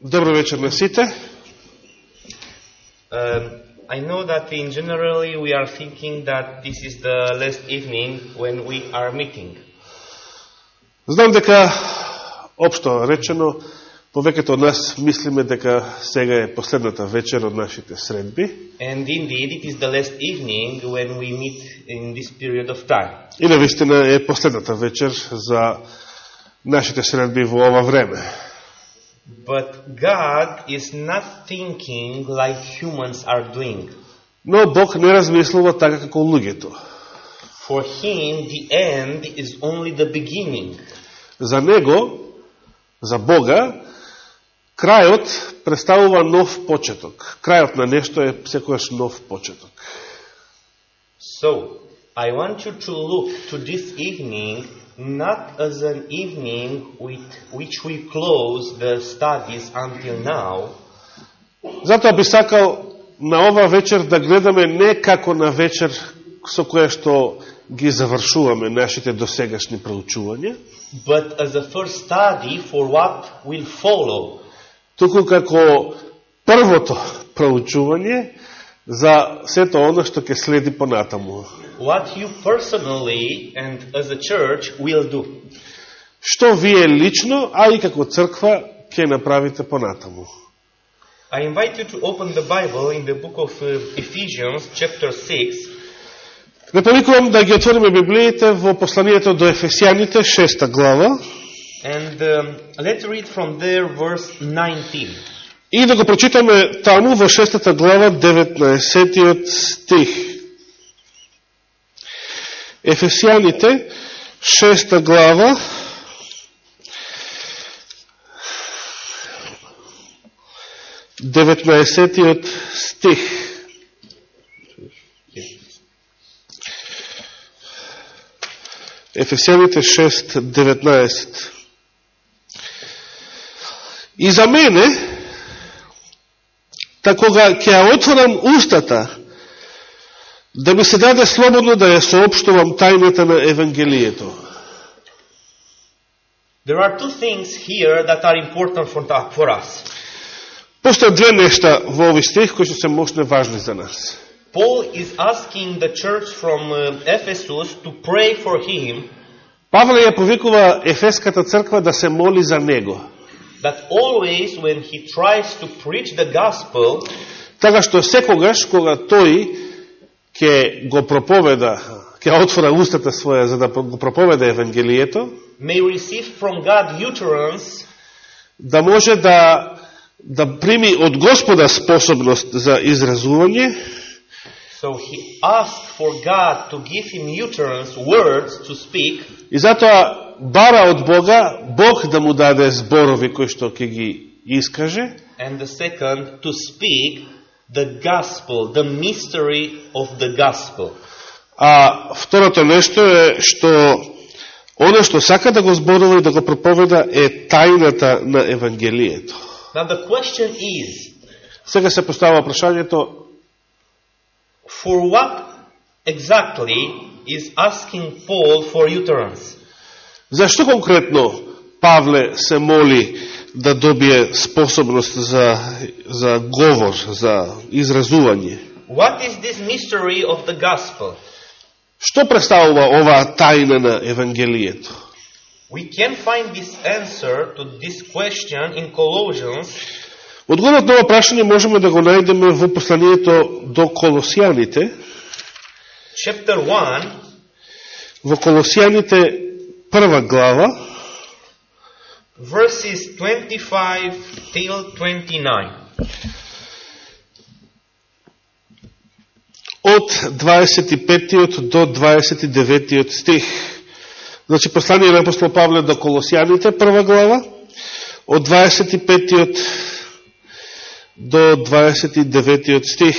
Добро вечер на сите. Um, I know that in generally we are thinking that this is the last evening when we are meeting. Знам дека, општо речено, повеќето од нас мислиме дека сега е последната вечер од нашите средби. And indeed, it is the last evening when we meet in this period of time. И навистина е последната вечер за нашите средби во ова време. But God is not thinking like humans are doing. Но Бог не размислува така како луѓето. For Him, the end is only the beginning. За Него, за Бога, крајот представува нов почеток. Крајот на нешто е секојаш нов почеток. So, I want you to look to this evening not as an evening with which we close the studies until now, Затоа би сакал на ова вечер да гледаме не како на вечер со која што ги завршуваме нашите досегашни проучувања, but as a first study for what will follow. туку како првото проучување за сето оно што ќе следи понатаму. What you personally and as a church will do. Што вие лично, а и како црква, ќе направите понатаму. I invite you to open the Bible in the book of uh, Ephesians, chapter 6, Не повикувам да ги отвориме Библиите во посланието до Ефесијаните, шеста глава, and um, let's read from there verse 19 и да го прочитаме таму во шестата глава, 19 стих. Ефесијаните, шеста глава, деветнаесетиот стих. Ефесијаните 6.19 И за мене, та кога ќе ја отворам устата, да ми се даде слободно да ја соопштувам тајната на Евангелието. There are two things here that are important for, for us. Постојат две нешта во овој стих кои што се мощно важни за нас. Paul is asking the church from uh, Ephesus to pray for him Павле ја повикува Ефеската црква да се моли за него. That always when he tries to preach the gospel, Така што секогаш кога тој ќе го проповеда, ќе отвора устата своја за да го проповеда Евангелието, may receive from God utterance да може да да прими од Господа способност за изразување, So he asked for God to give him utterance, words to speak, и затоа бара од Бога, Бог да му даде зборови кои што ќе ги искаже, and the second, to speak the gospel, the mystery of the gospel. а второто нешто е што оно што сака да го зборува и да го проповеда е тајната на Евангелието. Now the question is, Сега се поставува прашањето for what exactly is asking Paul for utterance? Зашто конкретно Павле се моли да добие способност за, за говор, за изразување? What is this mystery of the gospel? Што представува оваа тајна на Евангелието? We can find this answer to this question in Colossians Одговорот на ова прашање можеме да го најдеме во посланието до Колосијаните, chapter 1 во Колосијаните прва глава, verses 25 till 29. од 25 до 29 стих. Значи, послание на апостол Павле до Колосијаните, прва глава, од 25 до 29 стих.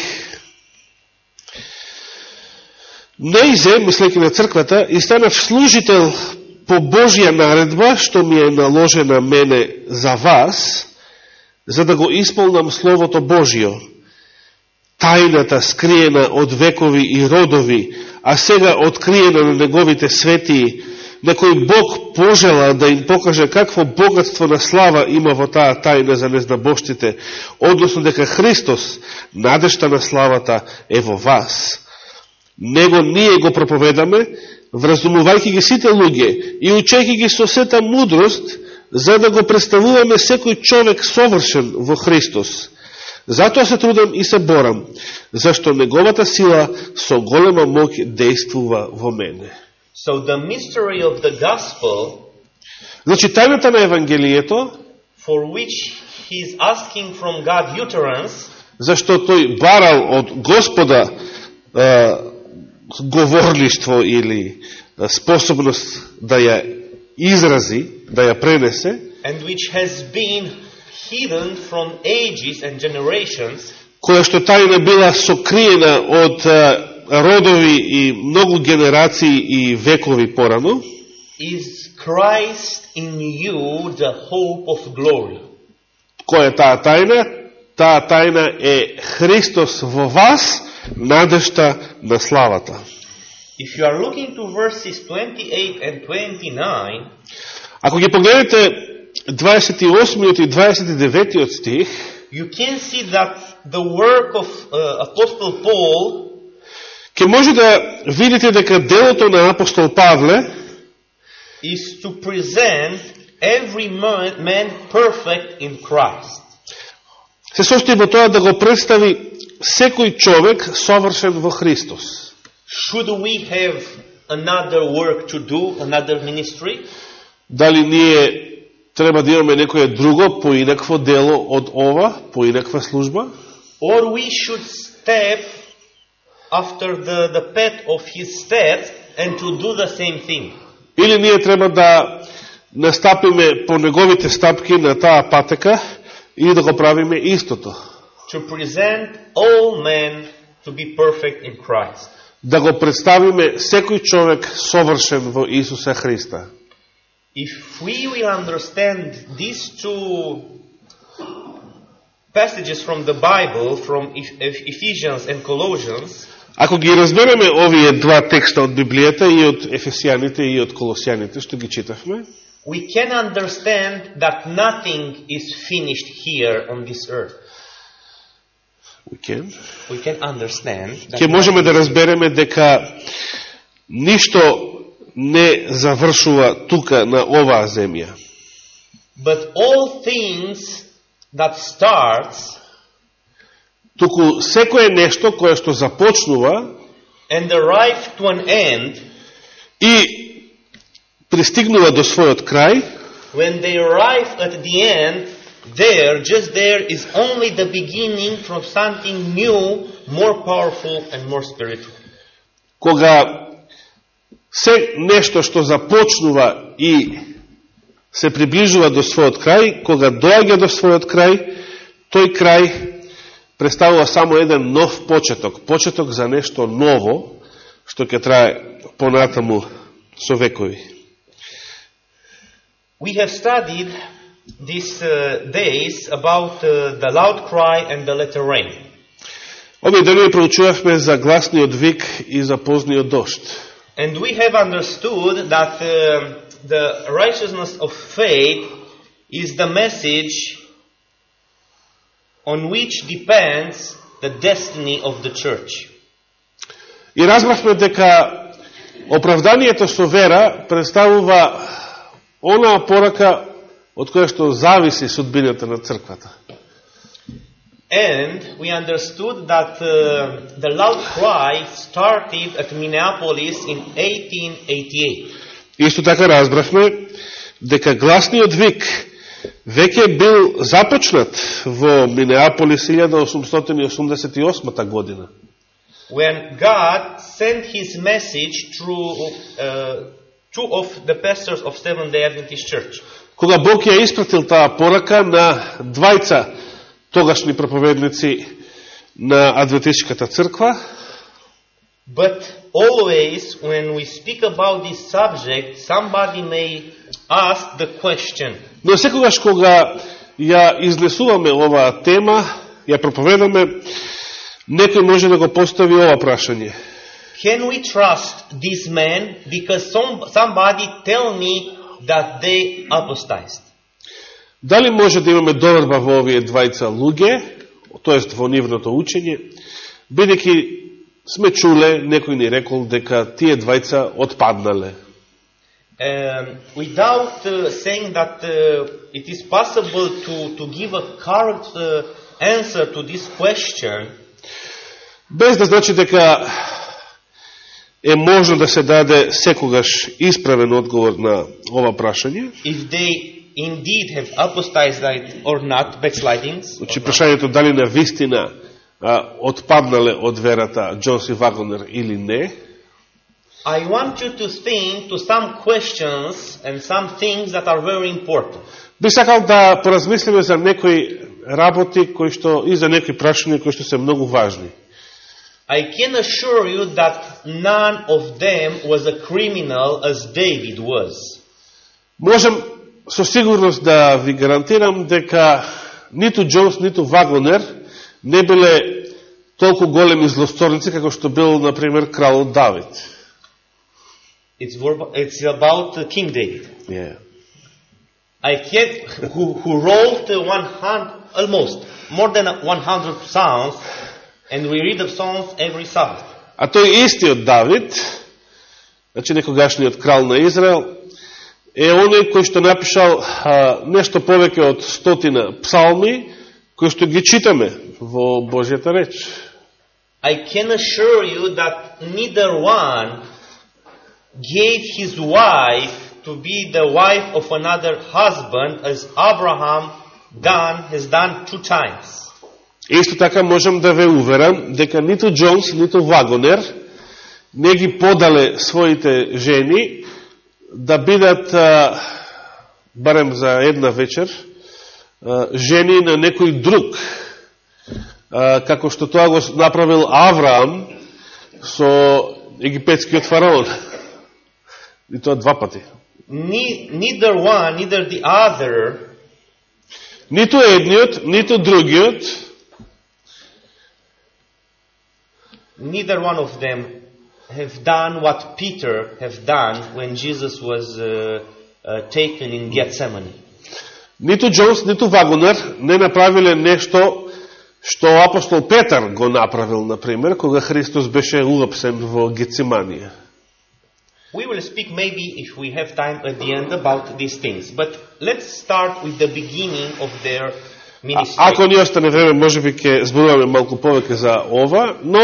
Неизе, мислејќи на црквата, и станав служител по Божија наредба, што ми е наложена мене за вас, за да го исполнам Словото Божио, тајната скриена од векови и родови, а сега откриена на неговите светии, на кој Бог пожела да им покаже какво богатство на слава има во таа тајна за незнабоштите, односно дека Христос, надешта на славата, е во вас. Него ние го проповедаме, вразумувајќи ги сите луѓе и учејќи ги со сета мудрост, за да го представуваме секој човек совршен во Христос. Затоа се трудам и се борам, зашто неговата сила со голема моќ действува во мене. So the mystery of the gospel Значи, тајната на Евангелието, for which he is asking from God utterance зашто тој барал од Господа е, говорништво или способност да ја изрази, да ја пренесе, and which has been hidden from ages and generations која што тајна била сокриена од родови и многу генерации и векови порано, is Christ in you, the hope of glory. која е таа тајна? Таа тајна е Христос во вас, надежта на славата. If you are looking to verses 28 and 29, Ако ги погледнете 28 и 29 стих, you can see that the work of uh, Apostle Paul ќе може да видите дека делото на апостол Павле is to present every man, man perfect in Christ. се состои во тоа да го представи секој човек совршен во Христос. Should we have another work to do, another ministry? Дали ние треба да имаме некоје друго, поинакво дело од ова, поинаква служба? Or we should step after the, the path of his steps and to do the same thing? Или ние треба да настапиме по неговите стапки на таа патека и да го правиме истото. To present all men to be perfect in Christ. Да го представиме секој човек совршен во Исуса Христа. If we will understand these two passages from the Bible, from Eph- Eph- Ephesians and Colossians, Ако ги разбереме овие два текста од Библијата и од Ефесијаните и од Колосијаните, што ги читавме, we can understand that nothing is finished here on this earth. We can, We can understand ќе можеме да разбереме дека ништо не завршува тука на оваа земја. But all things that starts Туку секое нешто кое што започнува and arrive to an end, и пристигнува до својот крај, when they arrive at the end, there, just there, is only the beginning from something new, more powerful and more spiritual. кога се нешто што започнува и се приближува до својот крај, кога доаѓа до својот крај, тој крај представува само еден нов почеток, почеток за нешто ново, што ќе трае понатаму со векови. We have studied these uh, days about uh, the loud cry and the letter rain. Овие денови проучувавме за гласниот вик и за позниот дошт. And we have understood that uh, the righteousness of faith is the message on which depends the destiny of the church. И разбравме дека оправданието со вера представува онаа порака од која што зависи судбината на црквата. And we understood that uh, the loud cry started at Minneapolis in 1888. Исто така разбравме дека гласниот вик веќе бил започнат во Минеаполис 1888 година. When God sent his message through uh, two of the pastors of Seventh day Adventist Church. Кога Бог ја испратил таа порака на двајца тогашни проповедници на Адвентишката црква, But always, when we speak about this subject, somebody may ask the question Но секогаш кога ја изнесуваме оваа тема, ја проповедаме, некој може да го постави ова прашање. Can we trust these men because some, somebody tell me that they apostatized? Дали може да имаме доверба во овие двајца луѓе, тоест во нивното учење, бидејќи сме чуле, некој ни рекол дека тие двајца отпаднале. Um, without uh, saying that uh, it is possible to, to give a correct uh, answer to this question, Без да значи дека е можно да се даде секогаш исправен одговор на ова прашање. if they indeed have apostatized or not, backslidings, Значи, прашањето дали на вистина отпаднале од верата Джонси Вагонер или не, I want you to think to some questions and some things that are very important. би сакал да поразмислиме за некои работи кои што и за некои прашања кои што се многу важни. I can assure you that none of them was a criminal as David was. Можем со сигурност да ви гарантирам дека ниту Джонс, ниту Вагонер не биле толку големи злосторници како што бил, например, кралот Давид. It's, verb- it's about uh, King David. Yeah. I can, who, who wrote uh, 100, almost more than 100 psalms, and we read the psalms every Sabbath. А тој истиот Давид, значи некогашниот крал на Израел, е оној кој што напишал а, нешто повеќе од стотина псалми, кои што ги читаме во Божјата реч. I can assure you that neither one gave his wife to be the wife of another husband as Abraham done, has done two times. Исто така можам да ве уверам дека ниту Джонс, ниту Вагонер не ги подале своите жени да бидат, барем за една вечер, жени на некој друг, како што тоа го направил Авраам со египетскиот фараон. И тоа два пати. Ne- neither one, neither the other Ниту едниот, ниту другиот, neither one of them have done what Peter have done when Jesus was uh, uh, taken in Gethsemane. Ниту Джонс, ниту Вагонер не направиле нешто што апостол Петар го направил, например, кога Христос беше улапсен во Гециманија. We will speak maybe if we have time at the end about these things, but let's start with the beginning of their А, ministry. ако ни остане време, може би ќе зборуваме малку повеќе за ова, но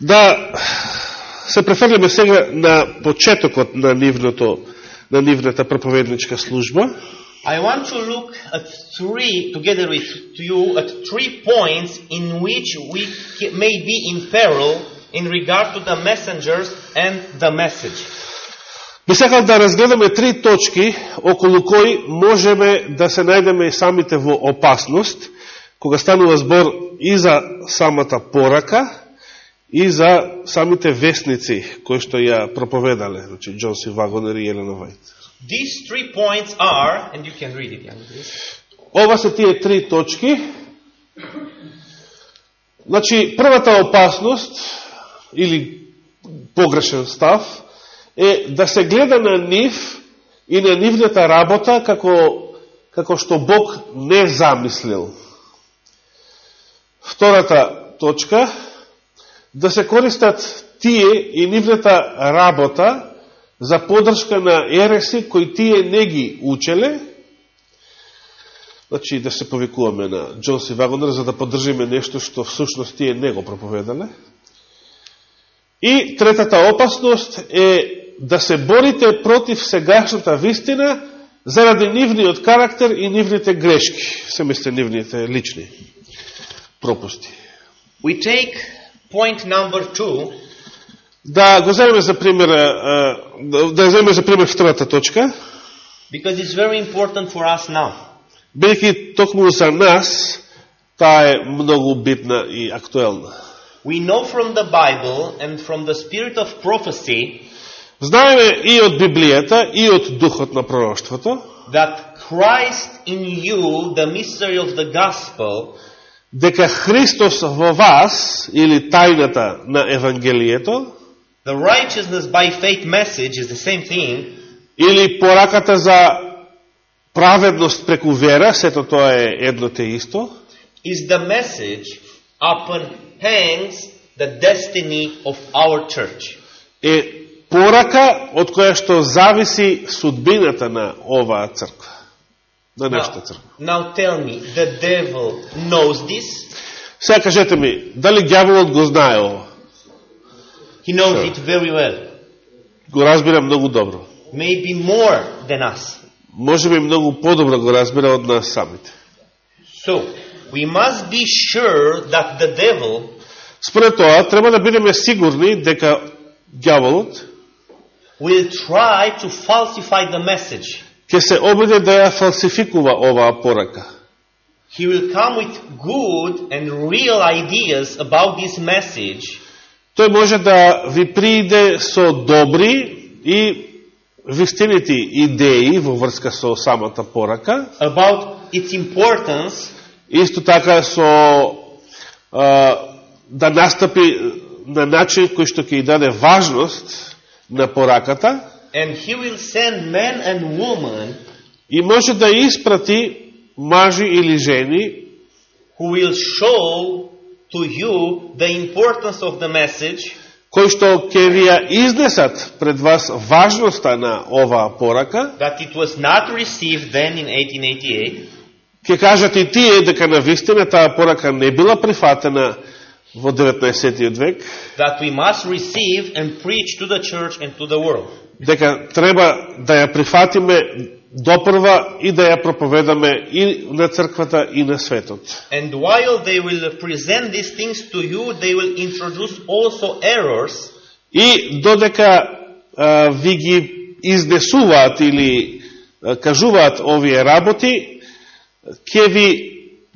да се префрлиме сега на почетокот на нивното на нивната проповедничка служба. I want to look at three, together with you, at three points in which we may be in peril in regard to the messengers and the message. Би сакал да разгледаме три точки околу кои можеме да се најдеме и самите во опасност, кога станува збор и за самата порака, и за самите вестници кои што ја проповедале, значи Джонси Вагонер и Елена Вајт. These three points are, and you can read it. Ова се тие три точки. Значи, првата опасност, или погрешен став, е да се гледа на нив и на нивната работа како, како што Бог не замислил. Втората точка, да се користат тие и нивната работа за подршка на ереси кои тие не ги учеле, Значи да се повикуваме на Джонси Вагонер за да поддржиме нешто што всушност тие не го проповедале. И третата опасност е да се борите против сегашната вистина заради нивниот карактер и нивните грешки, се мисле нивните лични пропусти. We take point number two, Да го земеме за пример, а, да да земеме за пример втората точка, because it's very important for us now. бидејќи токму за нас таа е многу битна и актуелна. We know from the Bible and from the spirit of prophecy Знаеме и од Библијата, и од духот на пророштвото, that Christ in you, the mystery of the gospel, дека Христос во вас, или тајната на Евангелието, the righteousness by faith message is the same thing, или пораката за праведност преку вера, сето тоа е едно те исто, is the message upon hangs the destiny of our church. е порака од која што зависи судбината на оваа црква, на нашата Now, црква. now tell me, the devil knows this? Сега кажете ми, дали ѓаволот го знае ова? He knows Sure. it very well. Го разбира многу добро. Maybe more than us. Може би многу подобро го разбира од нас самите. So, we must be sure that the devil Според тоа, треба да бидеме сигурни дека ѓаволот will try to falsify the message. Ќе се обиде да ја фалсификува оваа порака. He will come with good and real ideas about this message. Тој може да ви прииде со добри и вистинити идеи во врска со самата порака, about its importance. Исто така со а, да настапи на начин кој што ќе даде важност на пораката and he will send men and women и може да испрати мажи или жени who will show to you the importance of the message кои што ќе ви ја изнесат пред вас важноста на оваа порака, that it was not received then in 1888 ќе кажат и тие дека на вистина таа порака не била прифатена во 19. век, that we must receive and preach to the church and to the world. Дека треба да ја прифатиме допрва и да ја проповедаме и на црквата и на светот. And while they will present these things to you, they will introduce also errors И додека а, ви ги изнесуваат или а, кажуваат овие работи, ќе ви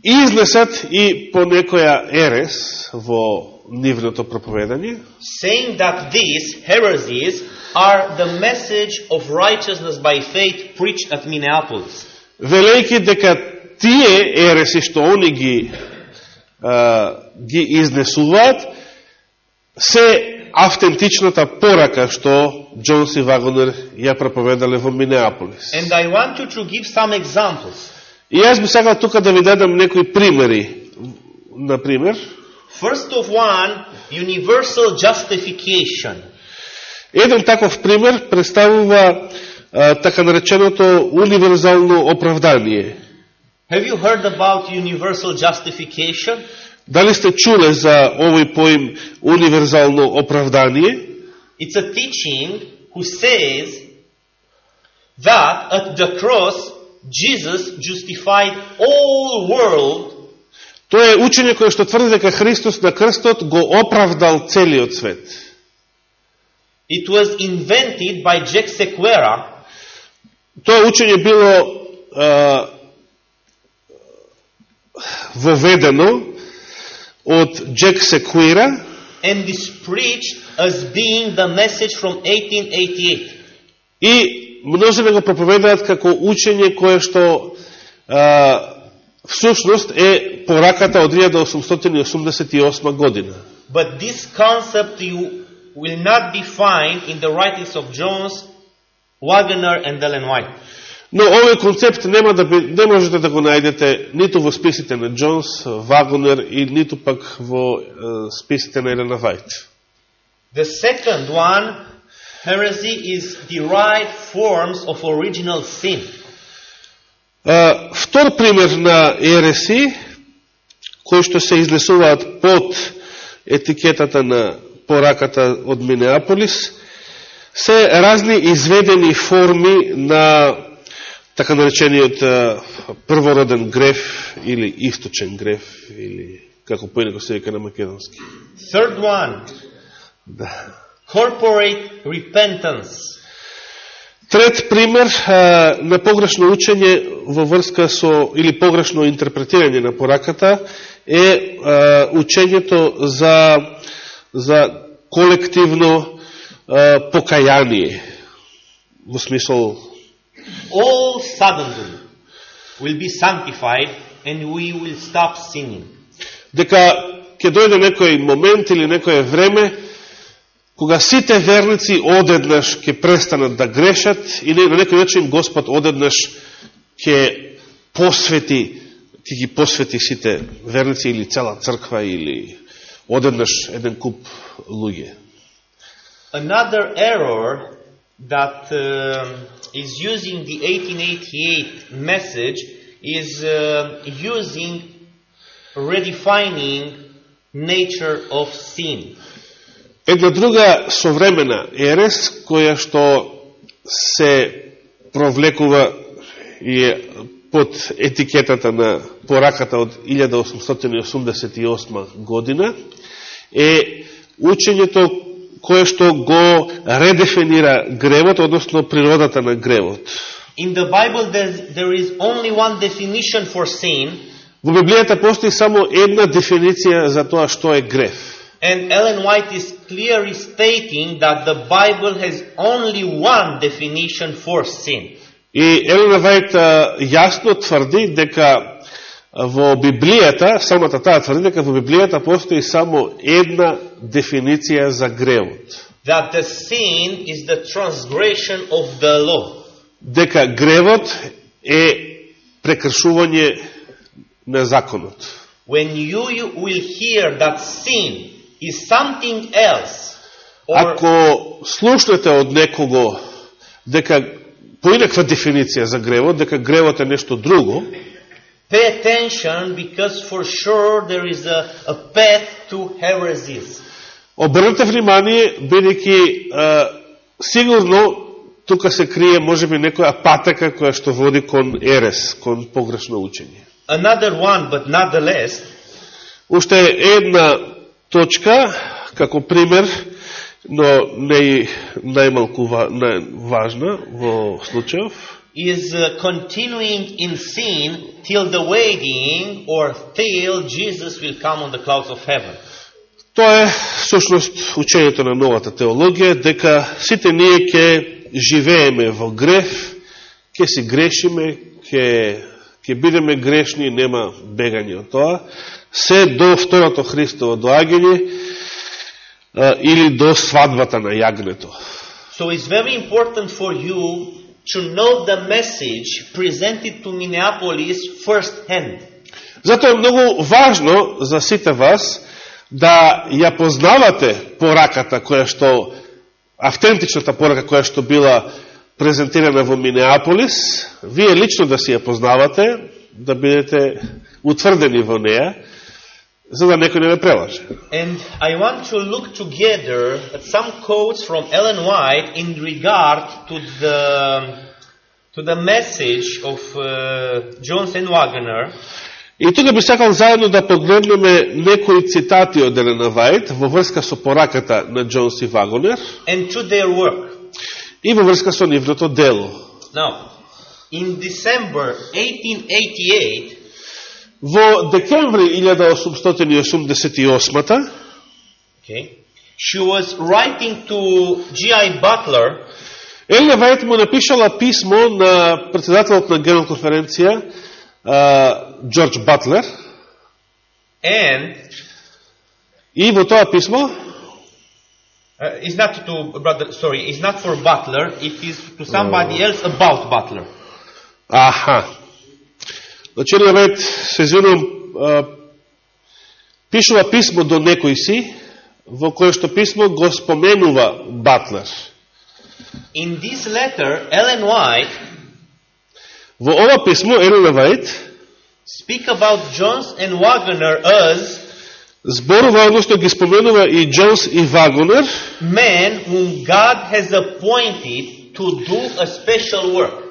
изнесат и по некоја ерес во нивното проповедање, saying that these heresies are the message of righteousness by faith preached at Minneapolis. велејќи дека тие ереси што они ги, а, ги изнесуваат, се автентичната порака што Джонс и Вагонер ја проповедале во Минеаполис. And I want you to give some examples. И јас би сакал тука да ви дадам некои примери. Например, First of one, universal justification. Еден таков пример представува а, така нареченото универзално оправдание. Have you heard about universal justification? Дали сте чуле за овој поим универзално оправдание? It's a teaching who says that at the cross, Jesus justified all world Тоа е учење кое што тврди дека Христос на крстот го оправдал целиот свет. It was invented by Jack Sequeira Тоа учење било а, воведено од Джек Секуира and is preached as being the message from 1888. и мнозина го проповедаат како учење кое што а, всушност е пораката од 1888 година. But this concept you will not be found in the writings of Jones, Wagner and Ellen White. Но овој концепт нема да би, не можете да го најдете ниту во списите на Джонс, Вагонер и ниту пак во е, списите на Елена Вајт. The second one, heresy is derived forms of original sin. А, втор пример на ереси, кои што се изнесуваат под етикетата на пораката од Минеаполис, се разни изведени форми на така наречениот првороден греф или источен греф или како поинако се вика на македонски. Third one, Да. corporate repentance. Трет пример а, на погрешно учење во врска со или погрешно интерпретирање на пораката е а, учењето за за колективно а, покаяние во смисол All suddenly will be sanctified and we will stop sinning. дека ќе дојде некој момент или некој време кога сите верници одеднаш ќе престанат да грешат и на некој начин Господ одеднаш ќе посвети ќе ги посвети сите верници или цела црква или одеднаш еден куп луѓе. Another error that um, is using the 1888 message is uh, using redefining nature of sin. Една друга современа ерес, која што се провлекува и е под етикетата на пораката од 1888 година, е учењето кое што го редефинира гревот, односно природата на гревот. In the Bible, there's, there is only one definition for sin, Во Библијата постои само една дефиниција за тоа што е грев. and Ellen White is clearly stating that the Bible has only one definition for sin. И Елена Вајт јасно тврди дека во Библијата, самата таа тврди дека во Библијата постои само една дефиниција за гревот. That the sin is the transgression of the law. Дека гревот е прекршување на законот. When you, you will hear that sin is something else, or Ако слушнете од некого дека поинаква дефиниција за гревот, дека гревот е нешто друго, pay attention because for sure there is a, a path to heresies. Обрнете внимание, бидејќи сигурно тука се крие можеби некоја патека која што води кон ерес, кон погрешно учење. Another one, but not the less, Уште една точка, како пример, но не и најмалку ва- најважна во случајов, is uh, continuing in sin till the waiting or till Jesus will come on the clouds of heaven. Тоа е сушност учењето на новата теологија, дека сите ние ќе живееме во греф, ќе си грешиме, ќе, ќе бидеме грешни нема бегање од тоа, се до второто Христово доаѓање или до свадбата на јагнето. So it's very important for you to know the message presented to Minneapolis firsthand. Затоа е многу важно за сите вас да ја познавате пораката која што, автентичната порака која што била презентирана во Минеаполис, вие лично да си ја познавате, да бидете утврдени во неа за да некој не ве прелаже. And I want to look together at some quotes from Ellen White in regard to the to the message of uh, John St. Wagner И тука би сакал заедно да погледнеме некои цитати од Елена Вајд во врска со пораката на Джонс и Вагонер and to their work. и во врска со нивното дело. Now, in December 1888, Во декември 1888 okay, she was writing to G.I. Butler. Елена Вајт му напишала писмо на председателот на Генерал конференција а, Джордж Батлер. And и во тоа писмо uh, it's not to brother sorry it's not for Butler it is to somebody else about Butler. Аха Елена Вајт се извинувам пишува писмо до некој си во кое што писмо го споменува Батлер in this letter Ellen White Во ова писмо Елена Вајт speak about Jones and Wagner as зборува, односно ги споменува и Джонс и Вагонер, men whom God has appointed to do a special work.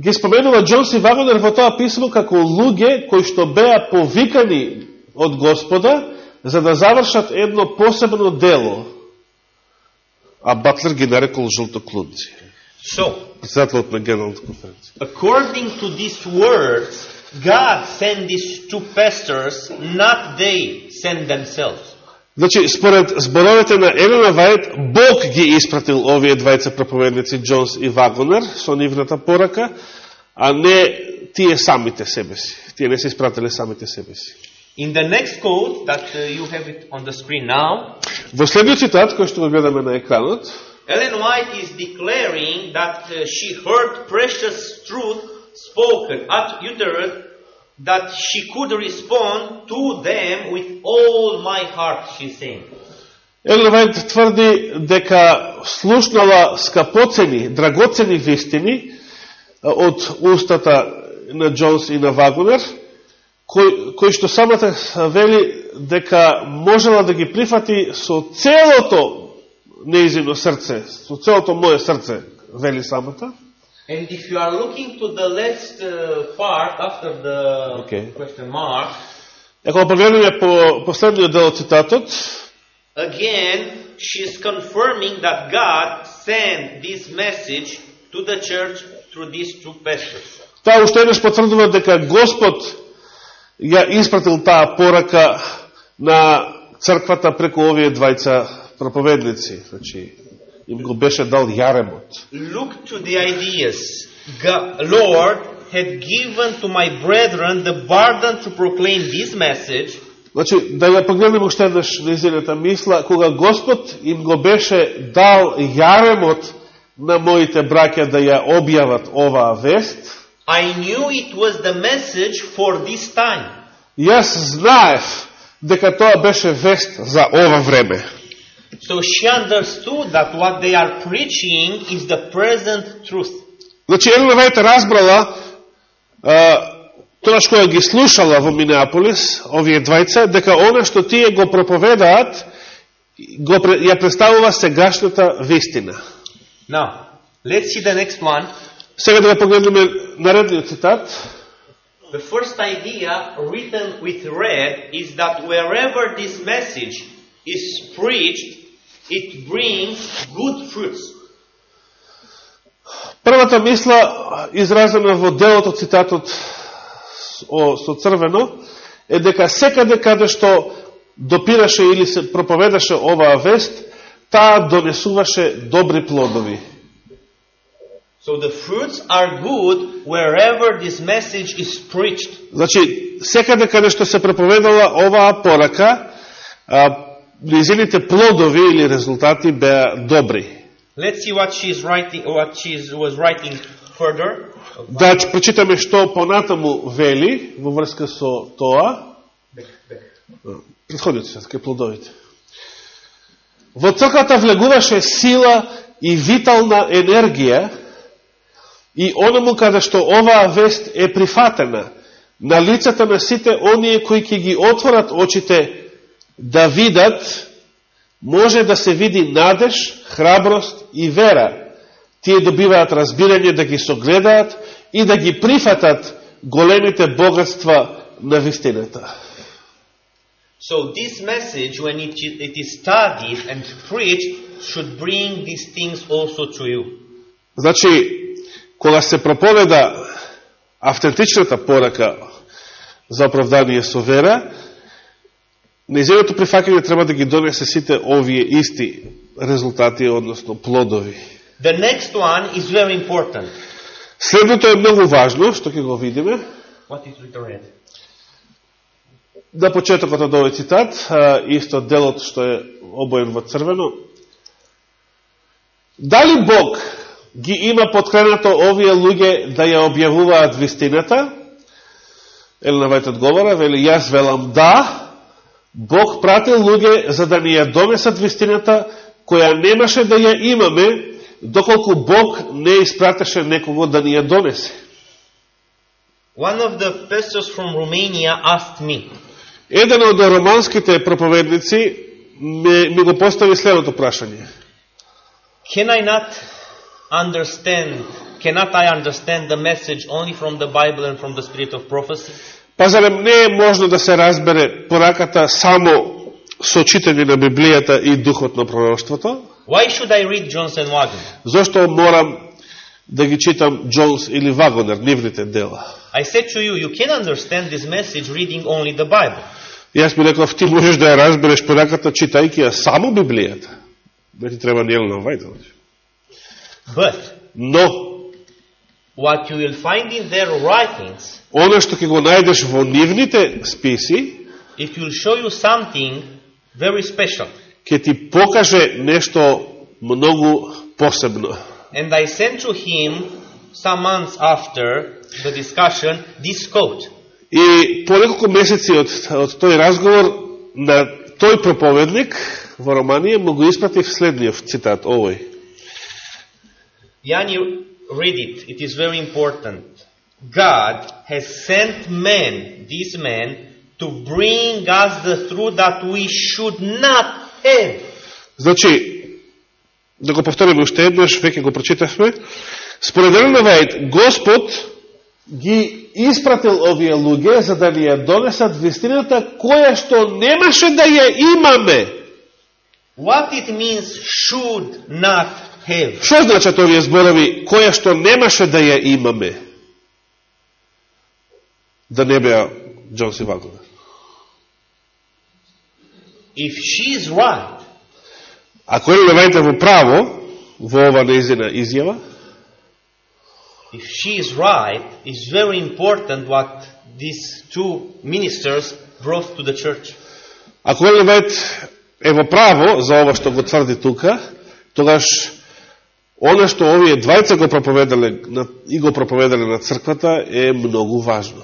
Ги споменува Джонс и Вагонер во тоа писмо како луѓе кои што беа повикани од Господа за да завршат едно посебно дело. А Батлер ги нарекол жлтоклудци. So, Председателот на Генералната конференција. according to these words, God sent these two pastors, not they send themselves. Значи, според зборовите на Елена Вајд, Бог ги испратил овие двајца проповедници Джонс и Вагонер со нивната порака, а не тие самите себе си. Тие не се испратиле самите себе си. In the next quote that uh, you have it on the screen now, Во следниот цитат, кој што го гледаме на екранот, Ellen White is declaring that uh, she heard precious truth spoken, uttered, that she could respond to them with all my heart, she saying. Елен тврди дека слушнала скапоцени, драгоцени вистини од устата на Джонс и на Вагонер, кој, кој што самата вели дека можела да ги прифати со целото неизино срце, со целото моје срце, вели самата. And if you are looking to the last uh, part after the Okay. question mark, Ако погледнеме по последниот дел од цитатот, again, she's confirming that God sent this message to the church through these two pastors. Таа уште еднаш потврдува дека Господ ја испратил таа порака на црквата преку овие двајца проповедници. Значи, им го беше дал јаремот. Look to the ideas. God, Lord had given to my brethren the burden to proclaim this message, Значи, да ја погледнеме уште еднаш незината мисла, кога Господ им го беше дал јаремот на моите браќа да ја објават оваа вест, I knew it was the message for this time. јас знаев дека тоа беше вест за ова време. So she understood that what they are preaching is the present truth. Значи, Елена Вајта разбрала, тоа што ја ги слушала во Минеаполис, овие двајца, дека она што тие го проповедаат, го, ја представува сегашната вистина. Now, let's see the next one. Сега да погледнеме наредниот цитат. The first idea written with red is that wherever this message is preached, it brings good fruits. Првата мисла, изразена во делот од цитатот со црвено, е дека секаде каде што допираше или се проповедаше оваа вест, таа донесуваше добри плодови. So the fruits are good wherever this message is preached. Значи, секаде каде што се проповедала оваа порака, низините плодови или резултати беа добри. Let's see what she's writing, what she was writing further. Да прочитаме што понатаму вели во врска со тоа. Предходите се, ке плодовите. Во црквата влегуваше сила и витална енергија и оному каде што оваа вест е прифатена на лицата на сите оние кои ќе ги отворат очите да видат, може да се види надеж, храброст и вера. Тие добиваат разбирање да ги согледаат и да ги прифатат големите богатства на вистината. So this message, when it, it is studied and preached, should bring these things also to you. Значи, кога се проповеда автентичната порака за оправдание со вера, незиното прифакање треба да ги донесе сите овие исти резултати, односно плодови. The next one is very important. Следното е многу важно, што ќе го видиме. What is with the red? На почетокот од овој цитат, исто делот што е обоен во црвено. Дали Бог ги има подкренато овие луѓе да ја објавуваат вистината? Елена Вајт одговора, вели, јас велам да, Бог пратил луѓе за да ни ја донесат вистината, која немаше да ја имаме, доколку Бог не испратеше некого да ни ја донесе. One of the pastors from Romania asked me, Еден од романските проповедници ми, ми го постави следното прашање. Can I not understand, cannot I understand the message only from the Bible and from the spirit of prophecy? Па зарем не е можно да се разбере пораката само со читање на Библијата и духот на пророќството? Why should I read Johnson Wagner? Зошто морам да ги читам Джонс или Вагонер, нивните дела? I said to you, you can understand this message reading only the Bible. Јас ми реков, ти можеш да ја разбереш пораката читајќи ја само Библијата. Не ти треба нијел на вајдел. But Но, what you will find in their writings оно што ќе го најдеш во нивните списи, it will show you something very special. ќе ти покаже нешто многу посебно. And I sent to him some months after the discussion this quote. И по неколку месеци од, од тој разговор на тој проповедник во Романија му го испратив следниот цитат овој. Yanni, read it. It is very important. God has sent men, these men, to bring us the truth that we should not have. Значи, да го повториме уште еднаш, веќе го прочитавме. Според Елена Вајд, Господ ги испратил овие луѓе за да ни ја донесат вистината која што немаше да ја имаме. What it means should not have. Што значат овие зборови која што немаше да ја имаме? Да не беа Джонс и Вагонер. If she is right, Ако е во право, во ова неизина изјава, if she is right, it's very important what these two ministers brought to the church. Ако Елен Вајт е во право за ова што го тврди тука, тогаш она што овие двајца го проповедале на- и го проповедале на црквата е многу важно.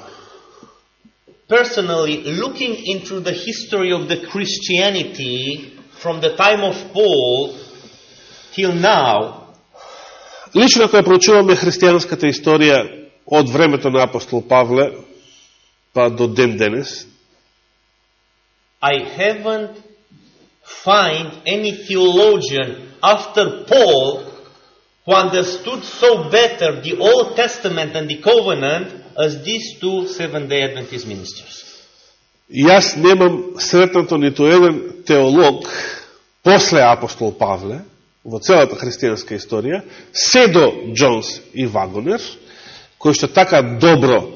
Personally, looking into the history of the Christianity from the time of Paul till now, Лично ако ја проучуваме христијанската историја од времето на апостол Павле па до ден денес, I haven't find any theologian after Paul who understood so better the Old Testament and the covenant as these two Seventh-day Adventist ministers. јас немам сретнато ниту еден теолог после апостол Павле во целата христијанска историја, се до Джонс и Вагонер, кои што така добро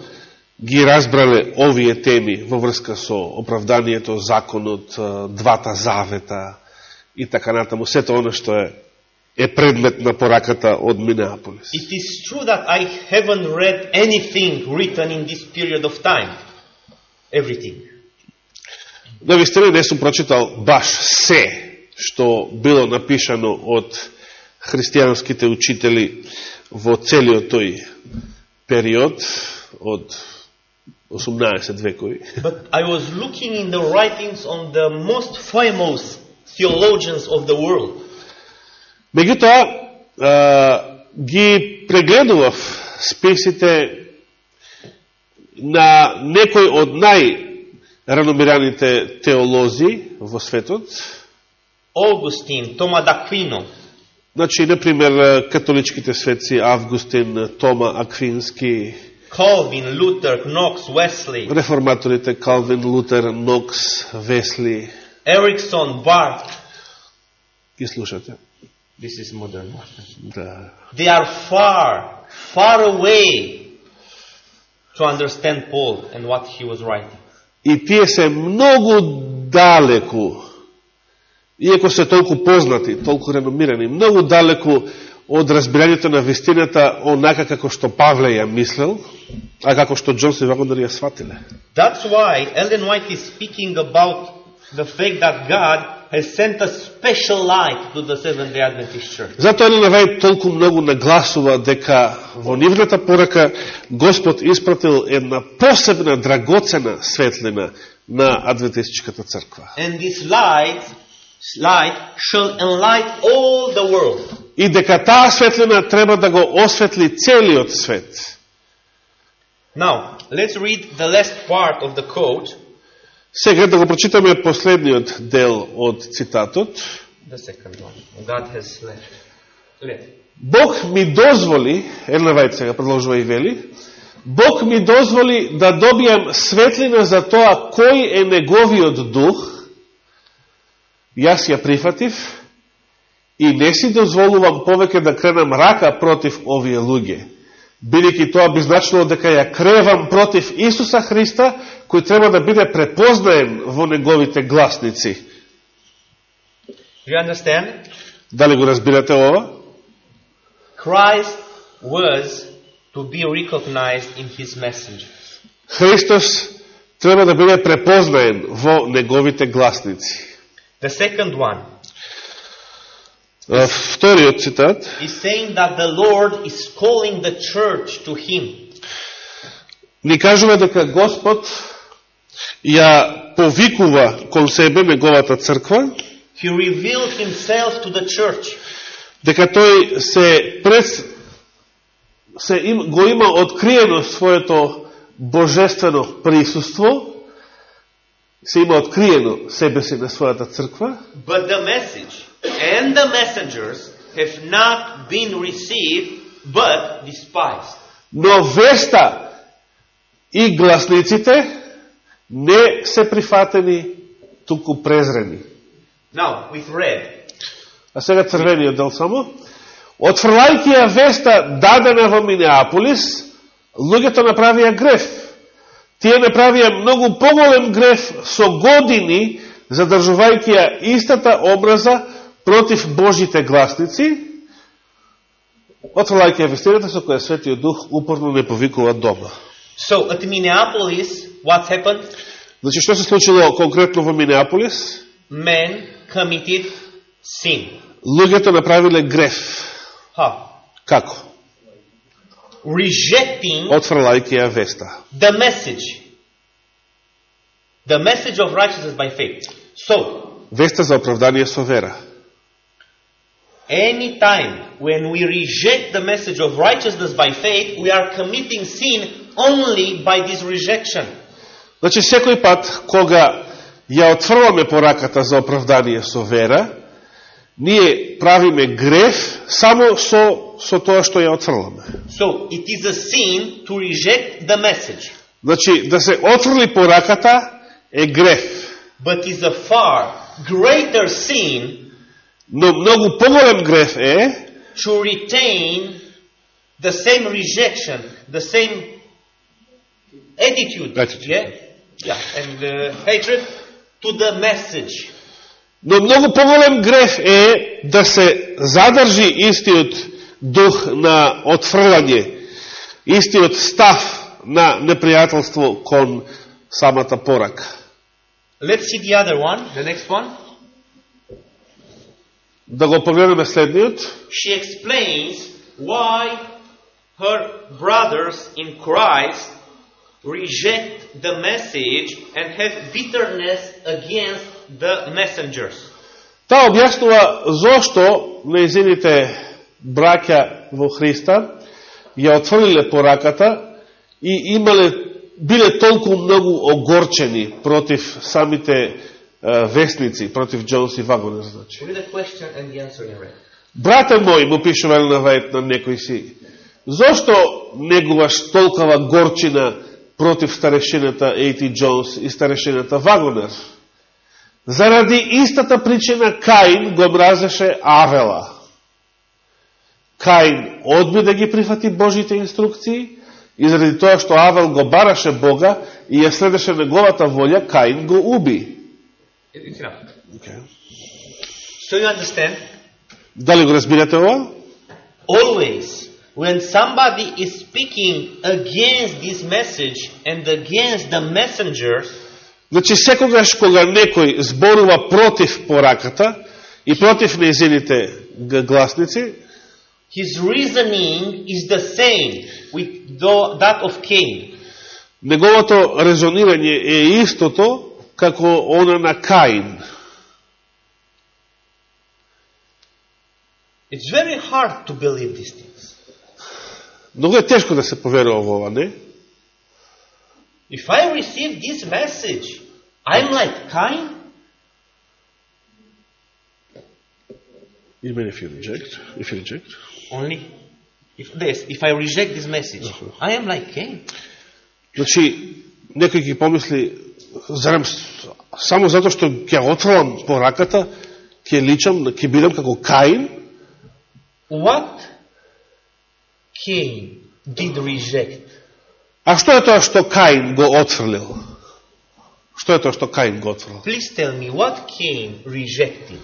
ги разбрале овие теми во врска со оправданието, законот, двата завета и така натаму, сето оно што е, е предмет на пораката од Минеаполис. It is true that I haven't read anything written in this period of time. Everything. На вистина не сум прочитал баш се што било напишано од христијанските учители во целиот тој период од 18 векови. But I was looking in the writings on the most famous theologians of the world. Меѓутоа, ги прегледував списите на некои од најраномираните теолози во светот. Augustine, Thomas d'Aquino, Значи, например, католичките светци Августин, Тома Аквински, Calvin, Luther, Knox, Wesley, реформаторите Калвин, Лутер, Нокс, Весли. Erickson, Barth. Ги слушате? This is modern. Да. They are far, far away to understand Paul and what he was writing. И тие се многу далеку, иако се толку познати, толку реномирани, многу далеку од разбирањето на вистината онака како што Павле ја мислел, а како што Джонс и Вагонер ја сватиле. That's why Ellen White is speaking about the fact that God has sent a special light to the Seventh-day Adventist Church. Затоа Вајд толку многу нагласува дека во нивната порака Господ испратил една посебна драгоцена светлина на Адвентистичката црква. And this light, light shall enlight all the world. И дека таа светлина треба да го осветли целиот свет. Now, let's read the last part of the quote. Сега да го прочитаме последниот дел од цитатот. Бог ми дозволи, Елена Вајд сега продолжува и вели, Бог ми дозволи да добијам светлина за тоа кој е неговиот дух, јас ја прифатив и не си дозволувам повеќе да кренам рака против овие луѓе, бидејќи тоа би значило дека ја кревам против Исуса Христа, кој треба да биде препознаен во неговите гласници. You understand? Дали го разбирате ова? Christ was to be recognized in his messengers. Христос треба да биде препознаен во неговите гласници. The second one Вториот цитат is saying that the Lord is calling the church to Him. ни кажува дека Господ ја повикува кон себе неговата црква, He revealed Himself to the church. дека тој се пред се им, го има откриено своето божествено присуство, се има откриено себе си на својата црква, But the message and the messengers have not been received but despised. но веста и гласниците не се прифатени, туку презрени. Now, with red, А сега црвениот дел само. Отфрлајќи ја веста дадена во Минеаполис, луѓето направија греф. Тие направија многу поголем греф со години, задржувајќи ја истата образа против Божите гласници, отфрлајќи ја вестината со која Светиот Дух упорно не повикува дома. so at Minneapolis, what happened? Значи, што се случило конкретно во Минеаполис? Men committed sin. Луѓето направиле греф. How? Како? Rejecting Отфрлајќи ја веста. the message. The message of righteousness by faith. So, Веста за оправдание со вера. Any time when we reject the message of righteousness by faith, we are committing sin only by this rejection. Значи, секој пат, кога ја отфрламе пораката за оправдание со вера, ние правиме греф само со, со тоа што ја отфрламе. So, it is a sin to reject the message, Значи, да се отфрли пораката е греф. but is a far greater sin Но многу поголем греф е to retain the same rejection, the same attitude, Attitude. yeah, yeah, and uh, hatred to the message. Но многу поголем греф е да се задржи истиот дух на отфрлање, истиот став на непријателство кон самата порака. Let's see the other one, the next one. Да го погледнеме следниот. She explains why her brothers in Christ reject the message and have bitterness against the messengers. Таа објаснува зошто неизините браќа во Христа ја отфрлиле пораката и имале биле толку многу огорчени против самите вестници, против Джонс и Вагонер, значи. Брате мој, му пишува Елена Вајт на некој си, зошто негуваш толкова горчина против старешината Ейти Джонс и старешината Вагонер? Заради истата причина Каин го мразеше Авела. Каин одби да ги прифати Божите инструкции и заради тоа што Авел го бараше Бога и ја следеше неговата волја, Каин го уби. It's enough. Okay. So you understand? Дали го разбирате ова? Always, when somebody is speaking against this message and against the messengers, Значи, секогаш кога некој зборува против пораката и против неизините г- гласници, his reasoning is the same with tho- that of Cain. неговото резонирање е истото како она на Каин. It's very hard to believe these things. Многу е тешко да се поверува во ова, не? If I receive this message, I'm like Cain. Even if you reject, if you reject. Only if this, if I reject this message, I am like Cain. Значи, некој ги помисли, зарем само затоа што ќе отворам пораката, ќе личам, ќе бидам како Каин, What Cain did reject? а што е тоа што Каин го отфрлил? Што е тоа што Каин го отфрлил? Please tell me what Cain rejected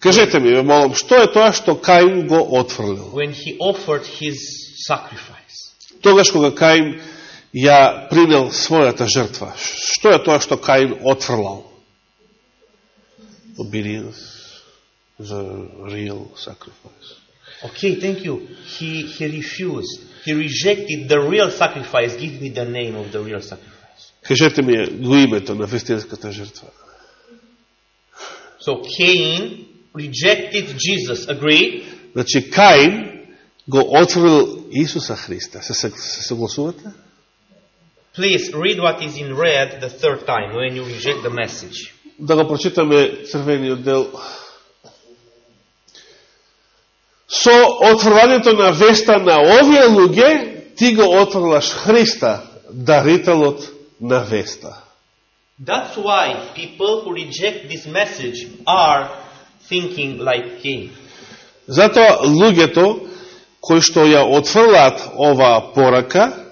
Кажете ми, молам, што е тоа што Каин го отфрлил? when he offered his sacrifice. Тогаш кога Каин ја принел својата жртва. Што е тоа што Каин отфрлал? Obedience a real sacrifice. Okay, thank you. He, he refused. He rejected the real sacrifice. Give me the name of the real sacrifice. Кажете ми го името на вистинската жртва. So Cain rejected Jesus. Agree? Значи, Каин го отфрил Исуса Христа. Се согласувате? Please read what is in red the third time when you reject the message. Да го прочитаме црвениот дел. Со отврлањето на веста на овие луѓе, ти го отврлаш Христа, дарителот на веста. That's why people who reject this message are thinking like Cain. Затоа луѓето кои што ја отфрлаат оваа порака,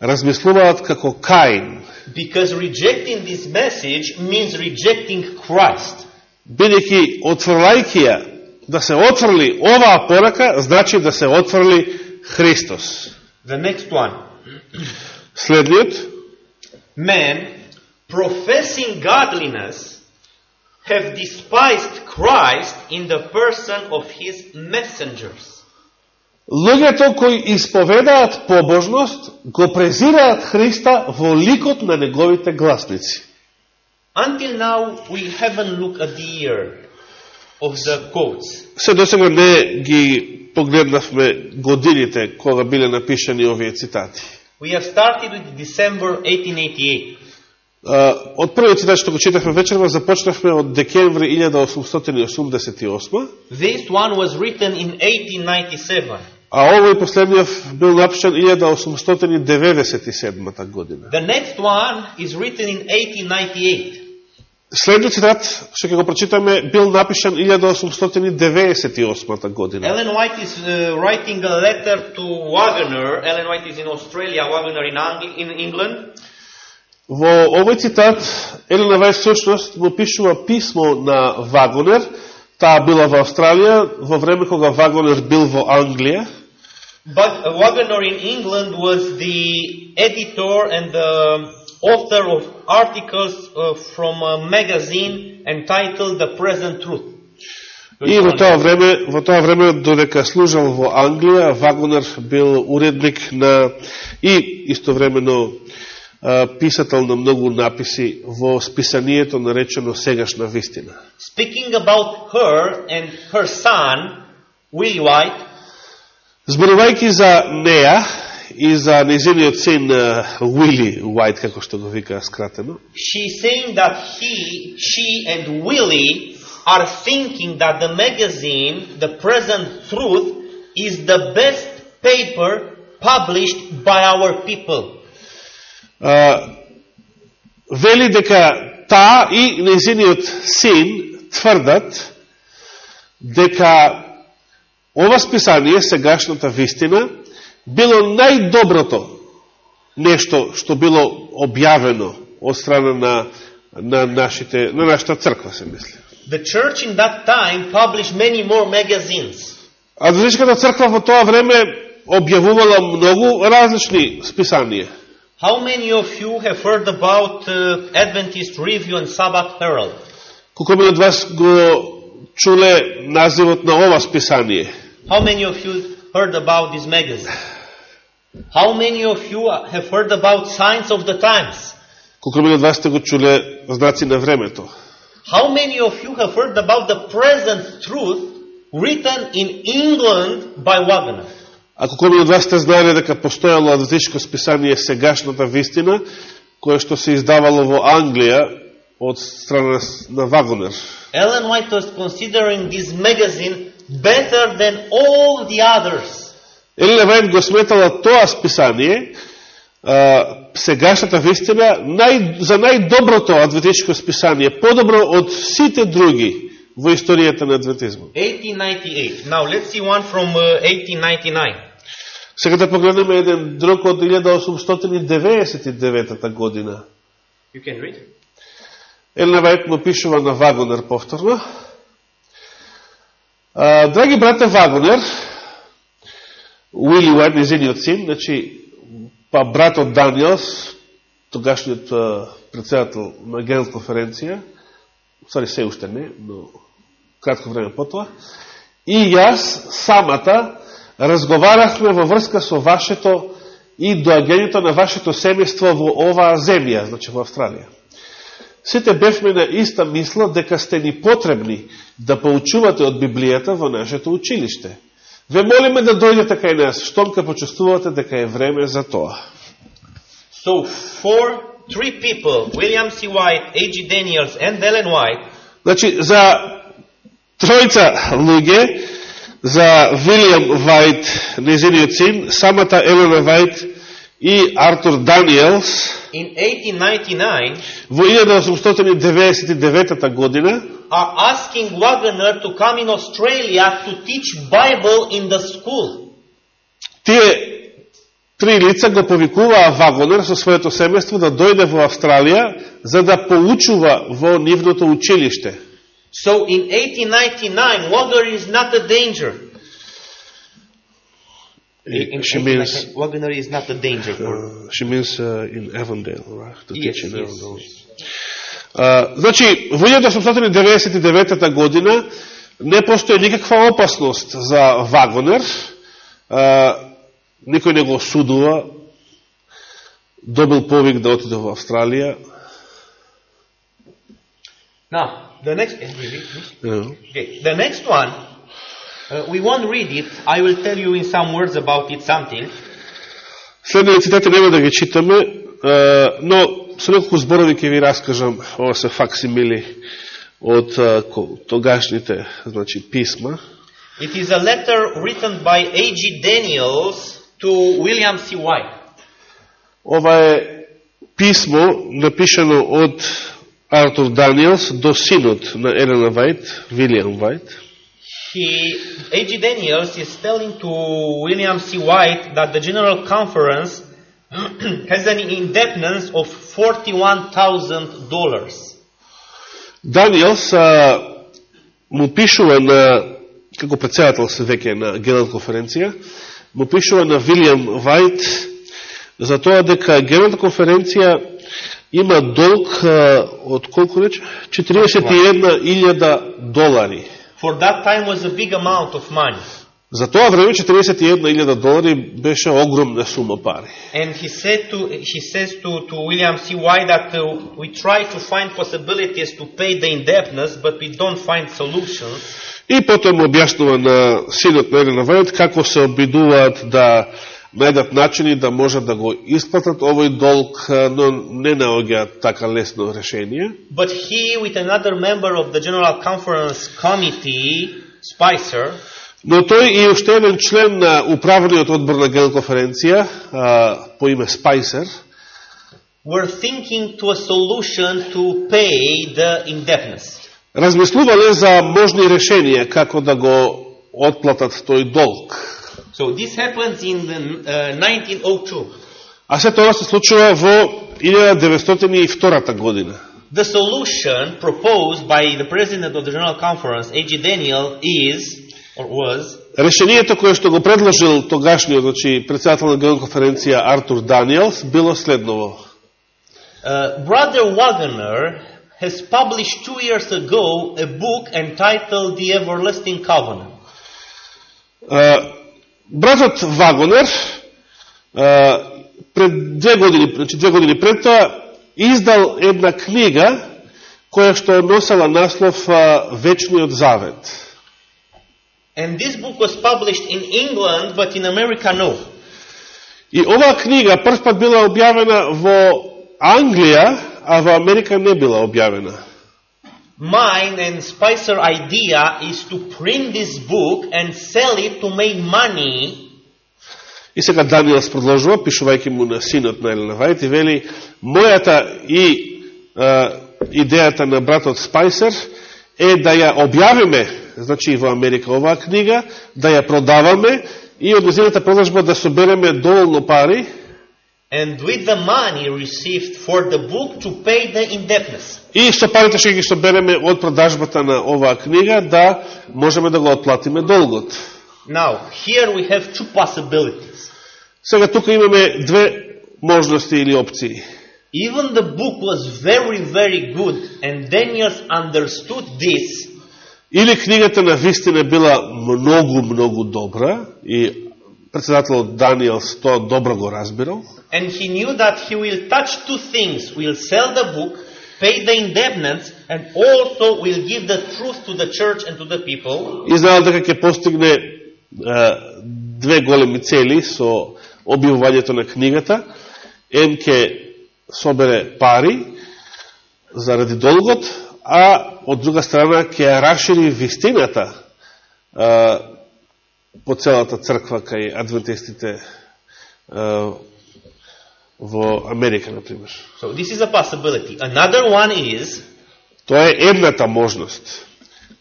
размислуваат како Каин, Because rejecting this message means rejecting Christ. бидејќи отфрлајќи ја да се отфрли оваа порака, значи да се отфрли Христос. The next one. Следниот, Men professing godliness have despised Christ in the person of his messengers. Луѓето кои исповедаат побожност, го презираат Христа во ликот на неговите гласници. Until now, we haven't looked at the year of the quotes. Се до сега не ги погледнавме годините кога биле напишани овие цитати. We have started with December 1888. Од првиот цитат што го читавме вечерва, започнавме од декември 1888, This one was written in 1897. а овој последниот бил напишан 1897 година. The next one is written in 1898. Следниот цитат што ќе го прочитаме бил напишан 1898 година. Ellen White is uh, writing a letter to Wagner. Ellen White is in Australia, Wagner in, in England. Во овој цитат Елена Вајс всушност му пишува писмо на Вагонер, таа била во Австралија, во време кога Вагонер бил во Англија, But Wagner in England was the editor and the author of articles uh, from a magazine entitled The Present Truth. И во тоа време, во тоа време додека служал во Англија, Вагонер бил уредник на и истовремено писател на многу написи во списанието наречено Сегашна вистина. Speaking about her and her son, Willie White, Зборувајќи за неа и за незиниот син Уили Уајт, како што го вика скратено, she's saying that he, she and Willie are thinking that the magazine, The Present Truth, is the best paper published by our people. А, вели дека таа и незиниот син тврдат дека ова списание, сегашната вистина, било најдоброто нешто што било објавено од страна на, на, нашите, на нашата црква, се мисли. The church in that time published many more magazines. Адвентичката црква во тоа време објавувала многу различни списанија. How many of you have heard about uh, Adventist Review and Sabbath Herald? Колку ми од вас го чуле називот на ова списание? How many of you heard about this magazine? How many of you have heard about Signs of the Times? Колку ми од вас сте го чуле знаци на времето? How many of you have heard about the present truth written in England by Wagner? А колку ми од вас сте знаеле дека постојало адвентичко списание Сегашната вистина, кое што се издавало во Англија од страна на Вагонер? Ellen White was considering this magazine better than all the others. Елена Вајн го сметала тоа списание, а, сегашната вистина, нај, за најдоброто адвентичко списание, подобро од сите други во историјата на адвентизмот. 1898. Now let's see one from uh, 1899. Сега да погледнеме еден друг од 1899 година. You can read. Елена Вајт му пишува на Вагонер повторно. А, драги брате Вагонер, Уили Уајт, незиниот син, значи, па братот Даниелс, тогашниот председател на Генерал конференција, стvari се уште не, но кратко време потоа, и јас самата разговарахме во врска со вашето и доаѓањето на вашето семејство во оваа земја, значи во Австралија. Сите бевме на иста мисла дека сте ни потребни да поучувате од Библијата во нашето училиште. Ве молиме да дојдете кај нас, штом ка почувствувате дека е време за тоа. So for three people, William C. White, A.G. Daniels, and Ellen White, Значи, за тројца луѓе, за Вилијам Вајт, незиниот син, самата Елена Вајт и Артур Даниелс, in 1899, во 1899 година, are asking Wagner to come in Australia to teach Bible in the school. тие три лица го повикуваа Вагонер со своето семејство да дојде во Австралија за да поучува во нивното училиште. So in 1899, Wagner is not a danger. In She means 1899, Wagner is not a danger for Uh, she means uh, in Avondale, right? To Yes, teach in yes, Avondale. yes. Uh, значи, во 1899 година не постои никаква опасност за Вагонер. Uh, никој не го осудува. Добил повик да отиде во Австралија. Now, the next, eh, really, please? Yeah. Okay, the next one, uh, we won't read it. I will tell you in some words about it something. Следните цитати нема да ги читаме, uh, но со неколку зборови ќе ви раскажам, ова се факсимили од uh, ко- тогашните значи, писма. It is a letter written by A.G. Daniels to William C. White. Ова е писмо напишано од Артур Даниелс до синот на Елена Вајт, Вилијам Вајт. He, A.G. Daniels is telling to William C. White that the General Conference has an indebtedness of $41,000. Даниелс а, му пишува на, како председател се веќе на Генерал конференција, му пишува на Вилијам Вајт за тоа дека Генералната конференција има долг од колку рече? 41.000 долари. For that time was a big amount of money. За тоа време 41.000 долари беше огромна сума пари. And he said to, he says to, to William C. White that uh, we try to find possibilities to pay the indebtedness, but we don't find solutions. И потоа му објаснува на синот на Елена Вајот како се обидуваат да најдат начини да можат да го исплатат овој долг, но не наоѓаат така лесно решение. But he, with another member of the General Conference Committee, Spicer, Но тој и уште еден член на управниот одбор на Генерал конференција а, по име Спайсер were thinking to a solution to pay the indebtedness. размислувале за можни решенија како да го отплатат тој долг. So this happens in the, uh, 1902. А се тоа се случува во 1902 година. The solution proposed by the president of the General Conference, A.G. Daniel, is, or was, Решението кое што го предложил тогашниот, значи, председател на Генерална конференција Артур Даниелс, било следново. uh, Brother Wagner has published two years ago a book entitled The Everlasting Covenant. А, Братот Вагонер, пред две години, значи две години пред тоа, издал една книга која што носела наслов Вечниот завет. And this book was published in England, but in America no. И оваа книга прв пат била објавена во Англија, а во Америка не била објавена. Mine and Spicer idea is to print this book and sell it to make money. И сега Данијас продолжува, пишувајќи му на синот на Елена Вајт и вели, мојата и а, идејата на братот Спайсер е да ја објавиме, значи во Америка оваа книга, да ја продаваме и од незината продажба да собереме доволно пари and with the money received for the book to pay the indebtedness. и со парите што ги собереме од продажбата на оваа книга да можеме да го отплатиме долгот. Now, here we have two possibilities. Сега тука имаме две можности или опции. Even the book was very, very good, and Daniel understood this, Или книгата на вистина била многу, многу добра и председателот Даниелс тоа добро го разбирал. and he knew that he will touch two things will sell the book, pay the indebtedness, and also will give the truth to the church and to the people. И знаел дека ќе постигне две големи цели со објавувањето на книгата. Ем ќе собере пари заради долгот, а од друга страна ќе ја расшири вистината по целата црква кај адвентистите во Америка, например. So this is a possibility. Another one is Тоа е едната можност.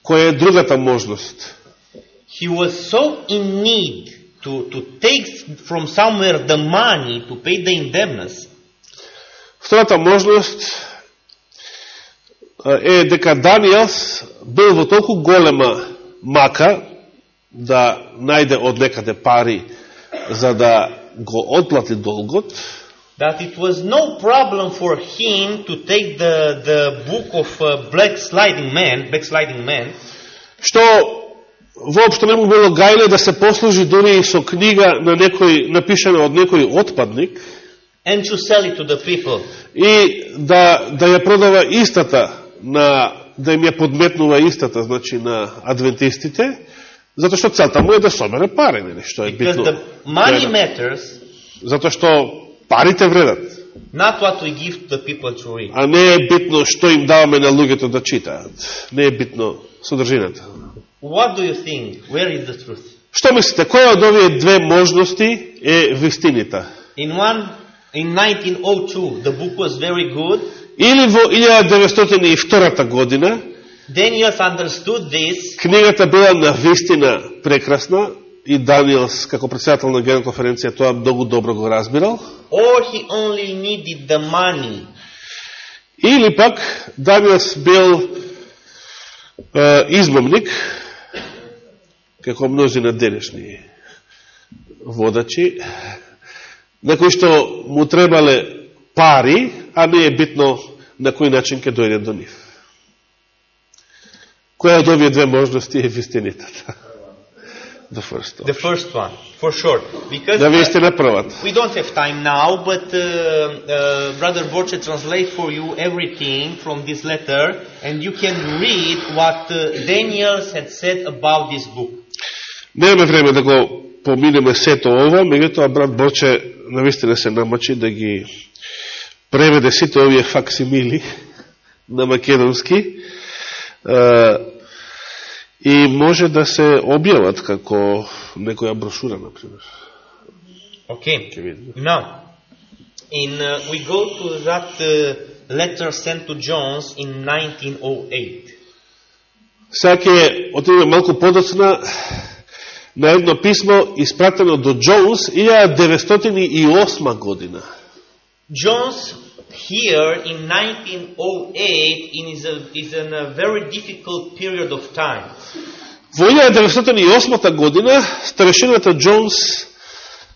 Која е другата можност? he was so in need to, to take from somewhere the money to pay the indebtedness Втората можност е дека Даниелс бил во толку голема мака да најде од некаде пари за да го отплати долгот, that it was no problem for him to take the, the book of uh, Black Sliding Man, Backsliding Man, што воопшто не му било гајле да се послужи дури и со книга на некој напишана од некој отпадник and to sell it to the people. и да да ја продава истата на да им ја подметнува истата, значи на адвентистите, затоа што целта му е да собере пари, нели, што е Because битно. the money matters, Затоа што парите вредат, not what we give to people to read. а не е битно што им даваме на луѓето да читаат. Не е битно содржината. What do you think? Where is the truth? Што мислите, која од овие две можности е вистинита? In one, in 1902, the book was very good. Или во 1902 година Daniel understood this, книгата била на вистина прекрасна и Даниелс како председател на Генерална конференција тоа многу добро го разбирал. or he only needed the money. Или пак Даниелс бил е, измамник, како мнози на денешни водачи, на кои што му требале пари, а не е битно на кој начин ќе дојде до нив. Која од овие две можности е вистинитата? The first one. The first one, for sure. Because Да uh, вистина првата. we don't have time now, but uh, uh, Brother Borche translate for you everything from this letter, and you can read what uh, Daniel had said about this book. Немаме време да го поминеме сето ова, меѓутоа брат Боче навистина се намачи да ги преведе сите овие факсимили на македонски е, и може да се објават како некоја брошура, например. Okay. Now, in uh, we go to that uh, letter sent to Jones in 1908. Сега ќе отидеме малку подоцна на едно писмо испратено до Джонс 1908 година. Jones here in 1908 in is, a, is in a very difficult period of time. Во 1908 година старешината Джонс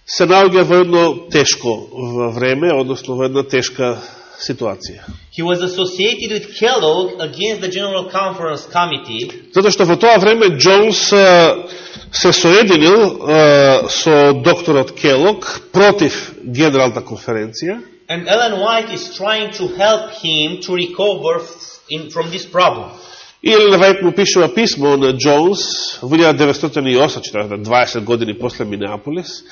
се наоѓа во едно тешко време, односно во една тешка ситуација. He was associated with Kellogg against the General Conference Committee, Затоа што во тоа време Джонс се соединил со докторот Келок против Генералната конференција and Ellen White is trying to help him to recover f- in, from this problem. И Елена Вајт му пишува писмо на Джонс во 1908, читавте, 20 години после Минеаполис,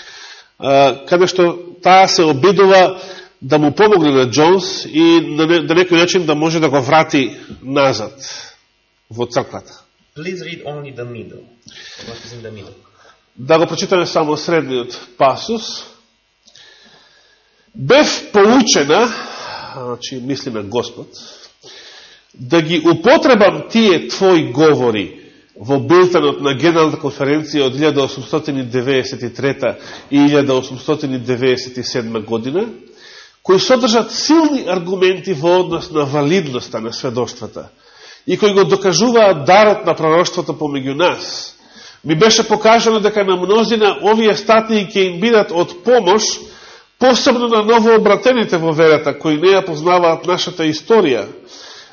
а, каде што таа се обидува да му помогне на Джонс и на, не, на некој начин да може да го врати назад во црквата. Please read only the middle. What is in the middle? Да го прочитаме само средниот пасус. Бев поучена, значи мисли на Господ, да ги употребам тие твои говори во билтанот на Генералната конференција од 1893 и 1897 година, кои содржат силни аргументи во однос на валидноста на сведоштвата и кои го докажуваат дарот на пророштвото помеѓу нас. Ми беше покажано дека на мнозина овие статии ќе им бидат од помош посебно на новообратените во верата, кои не ја познаваат нашата историја,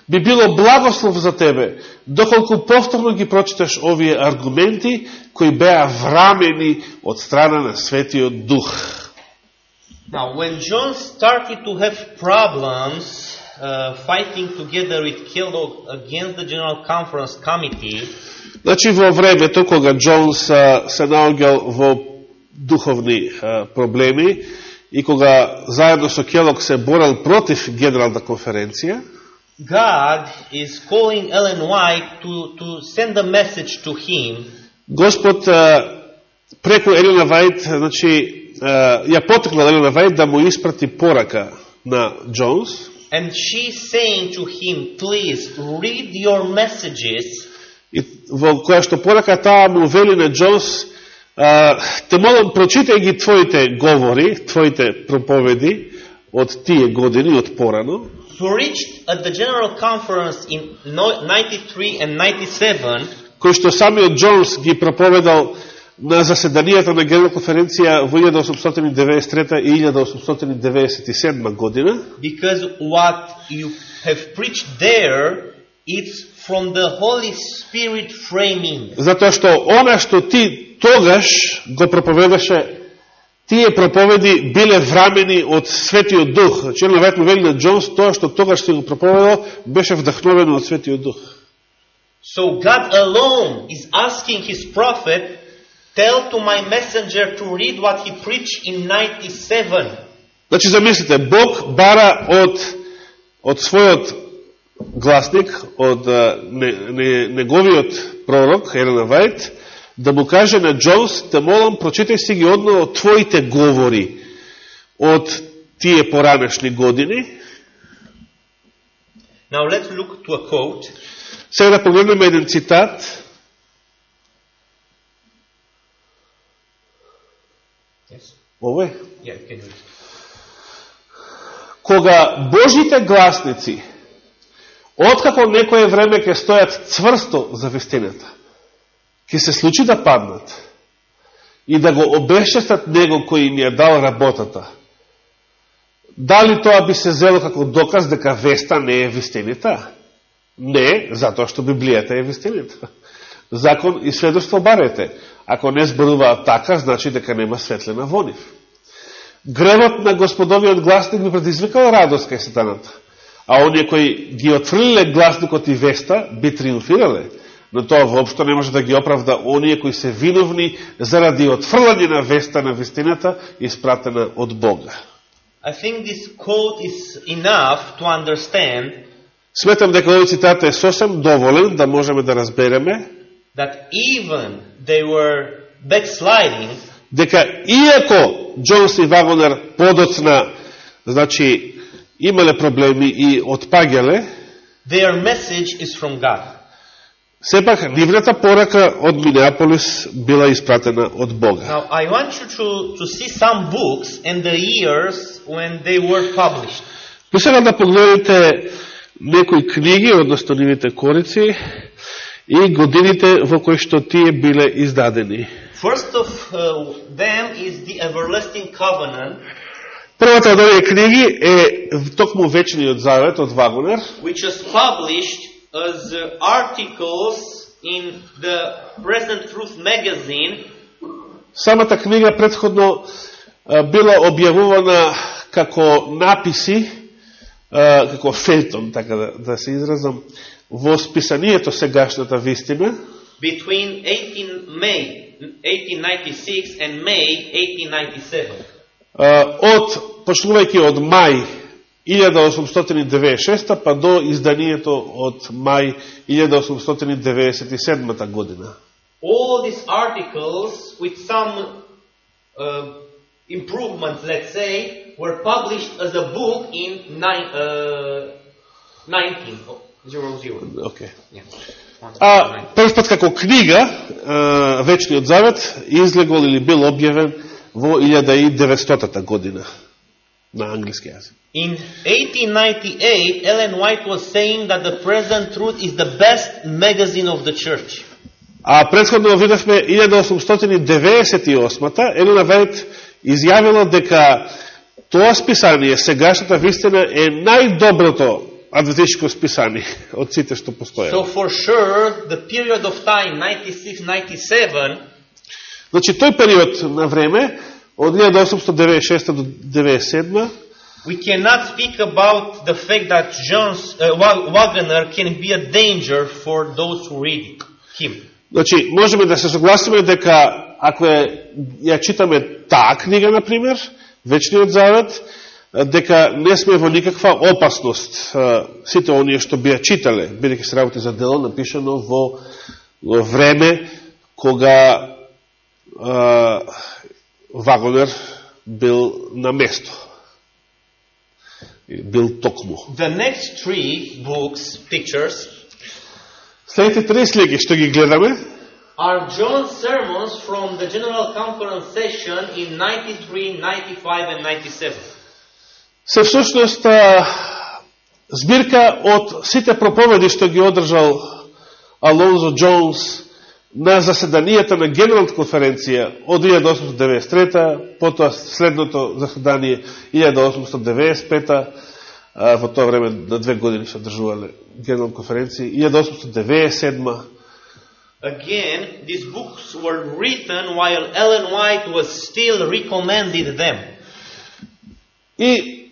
би било благослов за тебе, доколку повторно ги прочиташ овие аргументи, кои беа врамени од страна на Светиот Дух. Now, when John started to have problems uh, fighting together with Kellogg against the General Conference Committee, Значи, во времето кога Джонс се наоѓал во духовни а, проблеми и кога заедно со Келок се борел против Генерална конференција, God is calling Ellen White to, to send a message to him. Господ преку Елена Вајд, значи, ја потекнал Елена Вајд да му испрати порака на Джонс, and she's saying to him, please read your messages. И во која што порака таа му вели на Джонс, те молам, прочитај ги твоите говори, твоите проповеди од тие години, од порано, preached at the General Conference in no- 93 and 97 кој што самиот Джонс ги проповедал на заседанијата на Генерална конференција во 1893 и 1897 година, because what you have preached there it's from the Holy Spirit framing. затоа што она што ти тогаш го проповедаше, тие проповеди биле врамени од Светиот Дух. Значи, на му вели на Джонс, тоа што тогаш си го проповедал, беше вдахновено од Светиот Дух. So God alone is asking his prophet, tell to my messenger to read what he preached in 97. Значи, замислите, Бог бара од, од својот гласник, од не, не, неговиот пророк, Елена Вајт, да му каже на Джонс, те молам, прочитај си ги одно од твоите говори од тие поранешни години. Now let's look to a quote. Сега да погледнеме еден цитат. Yes. Yeah, you read? Кога Божите гласници, откако некое време ќе стојат цврсто за вистината, ќе се случи да паднат и да го обешестат него кој им ја дал работата. Дали тоа би се зело како доказ дека веста не е вистинита? Не, затоа што Библијата е вистинита. Закон и сведоштво барете. Ако не зборуваат така, значи дека нема светлина во нив. Гревот на господовиот гласник би предизвикал радост кај сатаната. А оние кои ги отфрлиле гласникот и веста, би триумфирале. Но тоа воопшто не може да ги оправда оние кои се виновни заради отфрлање на веста на вистината испратена од Бога. I think this quote is enough to understand Сметам дека овој цитат е сосем доволен да можеме да разбереме that even they were backsliding, дека иако Джонс и Вагонер подоцна, значи, имале проблеми и отпагеле, their message is from God. Сепак нивната порака од Минеаполис била испратена од Бога. Now, I want you to, to see some books and the years when they were published. Но сега да погледнете некои книги, односно нивите корици, и годините во кои што тие биле издадени. First of uh, them is the Everlasting Covenant, Првата од овие книги е токму Вечниот Завет од Вагонер, which was published as uh, articles in the Present Truth magazine Самата книга предходно била објавувана како написи, како фелтон, така да, да се изразам, во списанието сегашната вистина, between 18 May 1896 and May 1897. а, од, почнувајќи од мај 1896 па до изданието од мај 1897 година. All these articles, with some uh, improvements, let's say, were published as a book in nine, uh, 1900. Okay. Yeah. А првпат како книга, Вечниот Завет, излегол или бил објавен во 1900 година на англиски јазик. In 1898, Ellen White was saying that the Present Truth is the best magazine of the church. А предходно видовме 1898-та, Елена Вајт изјавила дека Тоа списание, сегашната вистина, е најдоброто адвентистичко списание од сите што So постојат. for sure, the period of time, 96-97, Значи, тој период на време, од 1896 до 1997, we cannot speak about the fact that John's, uh, Wa- Wagner can be a danger for those who read him. Значи, можеме да се согласиме дека ако е, ја читаме таа книга, например, Вечниот Завет, дека не сме во никаква опасност сите оние што би ја читале, бидеќи се работи за дело напишано во, во време кога а, Вагонер бил на место. Бил токму. The next three books, pictures, Следните три слики што ги гледаме, are John's sermons from the General Conference session in 93, 95, and 97. се всушност збирка од сите проповеди што ги одржал Алонзо Джонс на заседанијата на Генералната конференција од 1893, потоа следното заседание 1895, а, во тоа време на две години се одржувале Генерална конференција, 1897, Again, these books were written while Ellen White was still recommended them. И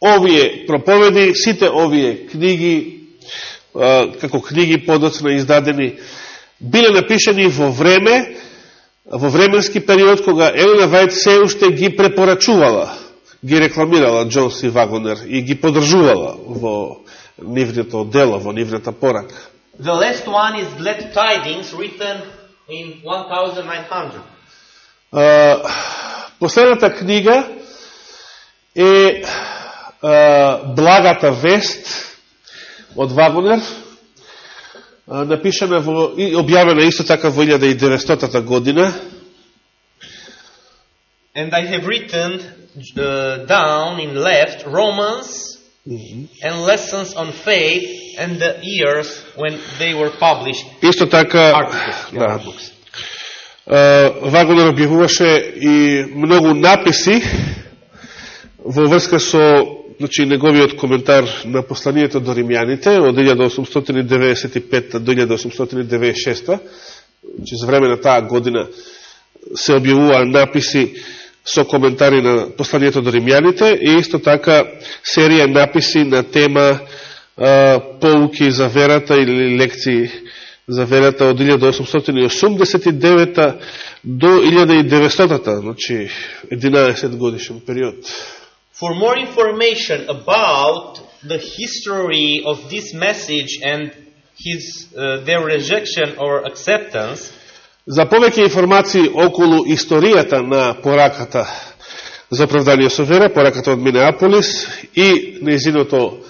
овие проповеди, сите овие книги, како книги подоцна издадени, биле напишани во време, во временски период кога Елена Вајд се уште ги препорачувала, ги рекламирала Джонс и Вагонер и ги подржувала во нивното дело, во нивната порака. The last one is Glad Tidings, written in 1900. А, Последната книга е Благата вест од Вагонер, напишана во, и објавена исто така во 1900 година. And I have written uh, down in left Romans and lessons on faith and the years when they were published. Исто така, Articles, да, books. а, Вагонер објавуваше и многу написи во врска со значи, неговиот коментар на посланието до римјаните од 1895 до 1896, значи за време на таа година се објавуваа написи со коментари на посланието до римјаните и исто така серија написи на тема а, полуки за верата или лекции за верата од 1889 до 1900, значи 11 годишен период. For more information about the history of this message and his, uh, their rejection or acceptance, За повеќе информации околу историјата на пораката за оправдание со вера, пораката од Минеаполис и неизиното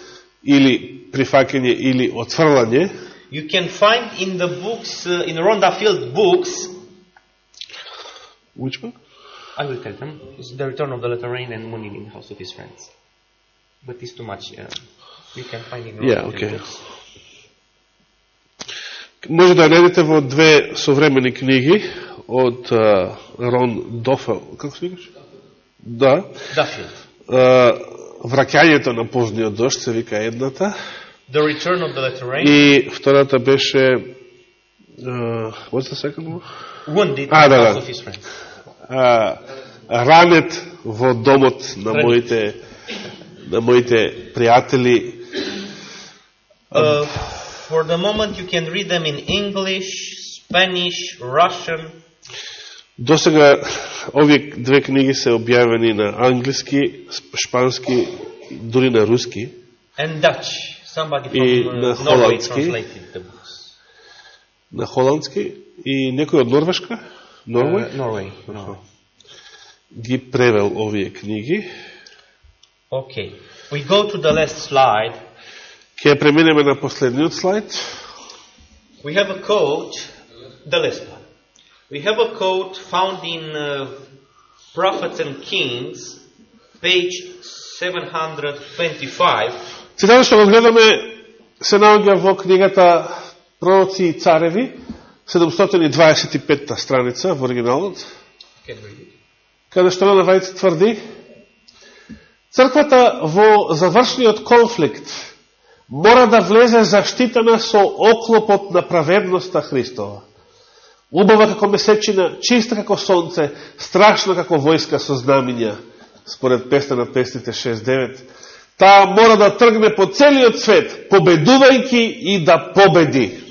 или прифакење или отфрлање, you can find in the books, uh, in Rhonda Field books, Which book? I will tell them, it's The Return of the Letter Rain and Mooning in the House of His Friends. But it's too much. Uh, you can find in Rhonda Yeah, Field okay. books. Може да ја најдете во две современи книги од а, Рон Дофел. Како се викаш? Да. Duffield. А, Враќањето на позниот дошт се вика едната. The Return of the Letter Rain. И втората беше... Uh, what's the second one? Wounded Ah, in the да, House да. of His Friends. А, ранет во домот на моите на моите пријатели. Uh, for the moment, you can read them in English, Spanish, Russian, До сега овие две книги се објавени на англиски, шпански, дури на руски. and Dutch. Somebody from И uh, на Norway холандски. на холандски и некој од Норвешка, Норвеј. Norway. ги превел овие книги. Okay. We go to the last slide. Ја преминеме на последниот слайд. We have a quote, the last one. We have a quote found in uh, Prophets and Kings, page 725. Цитатот што го гледаме се наоѓа во книгата Пророци и цареви, 725 страница во оригиналот, it. каде што Лена Вајц тврди, Црквата во завршниот конфликт мора да влезе заштитена со оклопот на праведноста Христова. Убава како месечина, чиста како сонце, страшно како војска со знамиња, според песна на песните 6-9. Таа мора да тргне по целиот свет, победувајќи и да победи.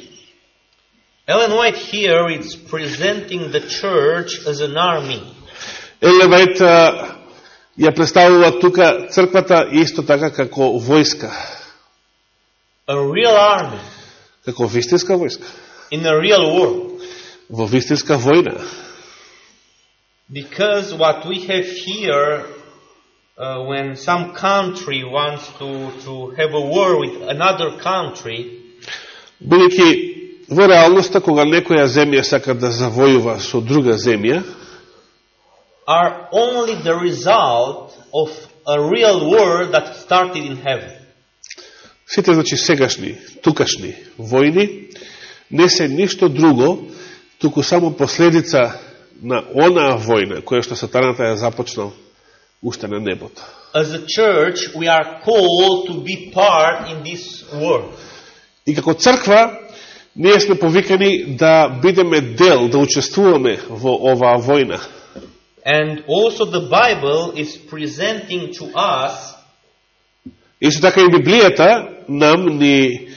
Ellen White here is presenting the church as an army. Еле Вајт а, ја представува тука црквата исто така како војска, A real army како вистинска војска, in a real war. во вистинска војна. Because what we have here, uh, when some country wants to, to have a war with another country, Бидејќи во реалноста, кога некоја земја сака да завојува со друга земја, are only the result of a real war that started in heaven. сите значи сегашни, тукашни војни не се ништо друго, туку само последица на онаа војна која што сатаната ја започнал уште на небото. As a church, we are called to be part in this war. И како црква, ние сме повикани да бидеме дел, да учествуваме во оваа војна. And also the Bible is presenting to us Исто така и Библијата нам ни,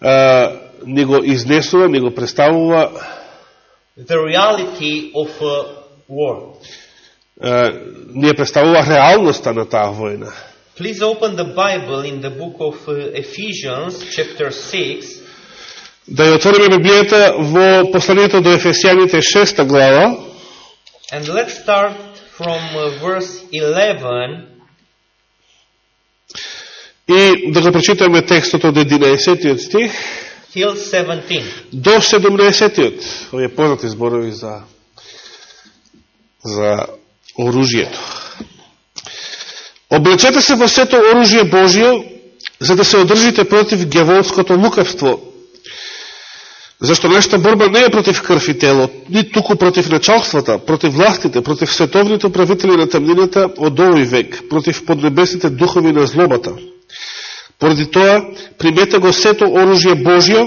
а, ни го изнесува, ни го представува the reality of a war. а, ни ја представува реалноста на таа војна. Please open the Bible in the book of uh, Ephesians, chapter 6, Да ја отвориме Библијата во посланието до Ефесијаните 6 глава and let's start from uh, verse 11 и да го прочитаме текстот од 11 стих till 17. до 17-тиот. Овие познати зборови за за оружието. Облечете се во сето оружие Божие, за да се одржите против гјаволското лукавство. Зашто нашата борба не е против крв и тело, ни туку против началствата, против властите, против световните управители на тамнината од овој век, против поднебесните духови на злобата. Поради тоа, примете го сето оружие Божио,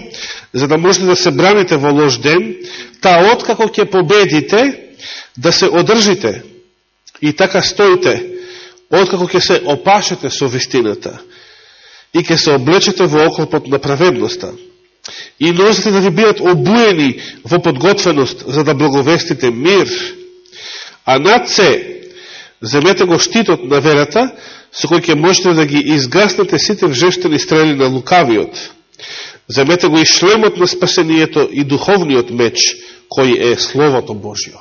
за да можете да се браните во лош ден, та откако ќе победите, да се одржите и така стоите, откако ќе се опашете со вистината и ќе се облечете во оклопот на праведноста и носите да ви бидат обуени во подготвеност за да благовестите мир, а над се земете го штитот на верата, со кој ќе можете да ги изгаснете сите вжештени стрели на лукавиот. Земете го и шлемот на спасението и духовниот меч, кој е Словото Божио.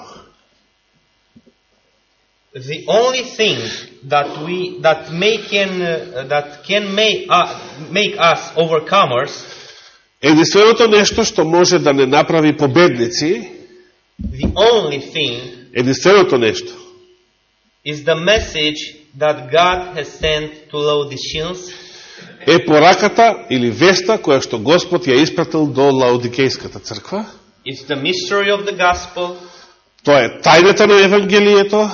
The only thing that we that may can uh, that can make uh, make us overcomers, Единственото нешто што може да не направи победници, the only thing единственото нешто, is the message that God has sent to Laodiceans е пораката или веста која што Господ ја испратил до Лаодикејската црква. It's the mystery of the gospel. Тоа е тајната на Евангелието,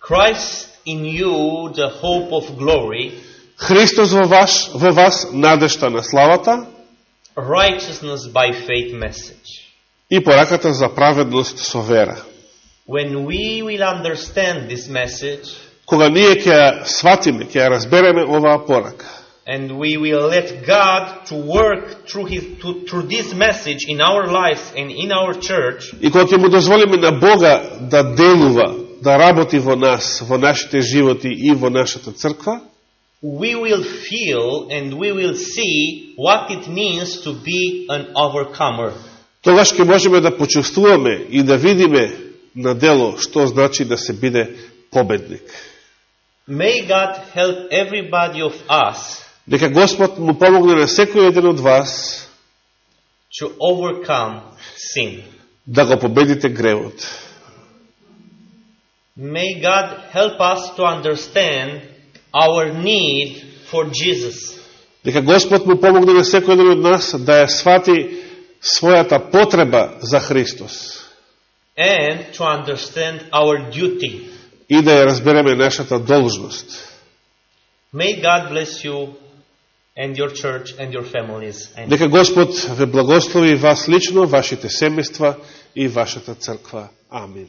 Christ in you, the hope of glory, Христос во, ваш, во вас, надежта на славата righteousness by faith message. и пораката за праведност со вера. When we will understand this message Кога ние ќе сватиме, ќе разбереме оваа порака, and we will let God to work through his to, through this message in our lives and in our church, и кога ќе му дозволиме на Бога да делува, да работи во нас, во нашите животи и во нашата црква, we will feel and we will see what it means to be an overcomer. тогаш ќе можеме да почувствуваме и да видиме на дело што значи да се биде победник. May God help everybody of us Нека Господ му помогне на секој еден од вас to overcome sin. да го победите гревот. May God help us to understand our need for Jesus. Нека Господ му помогне на секој од нас да ја свати својата потреба за Христос and to understand our duty. и да ја разбереме нашата должност. May God bless you and your church and your families. And Нека Господ ве благослови вас лично, вашите семејства и вашата црква. Амин.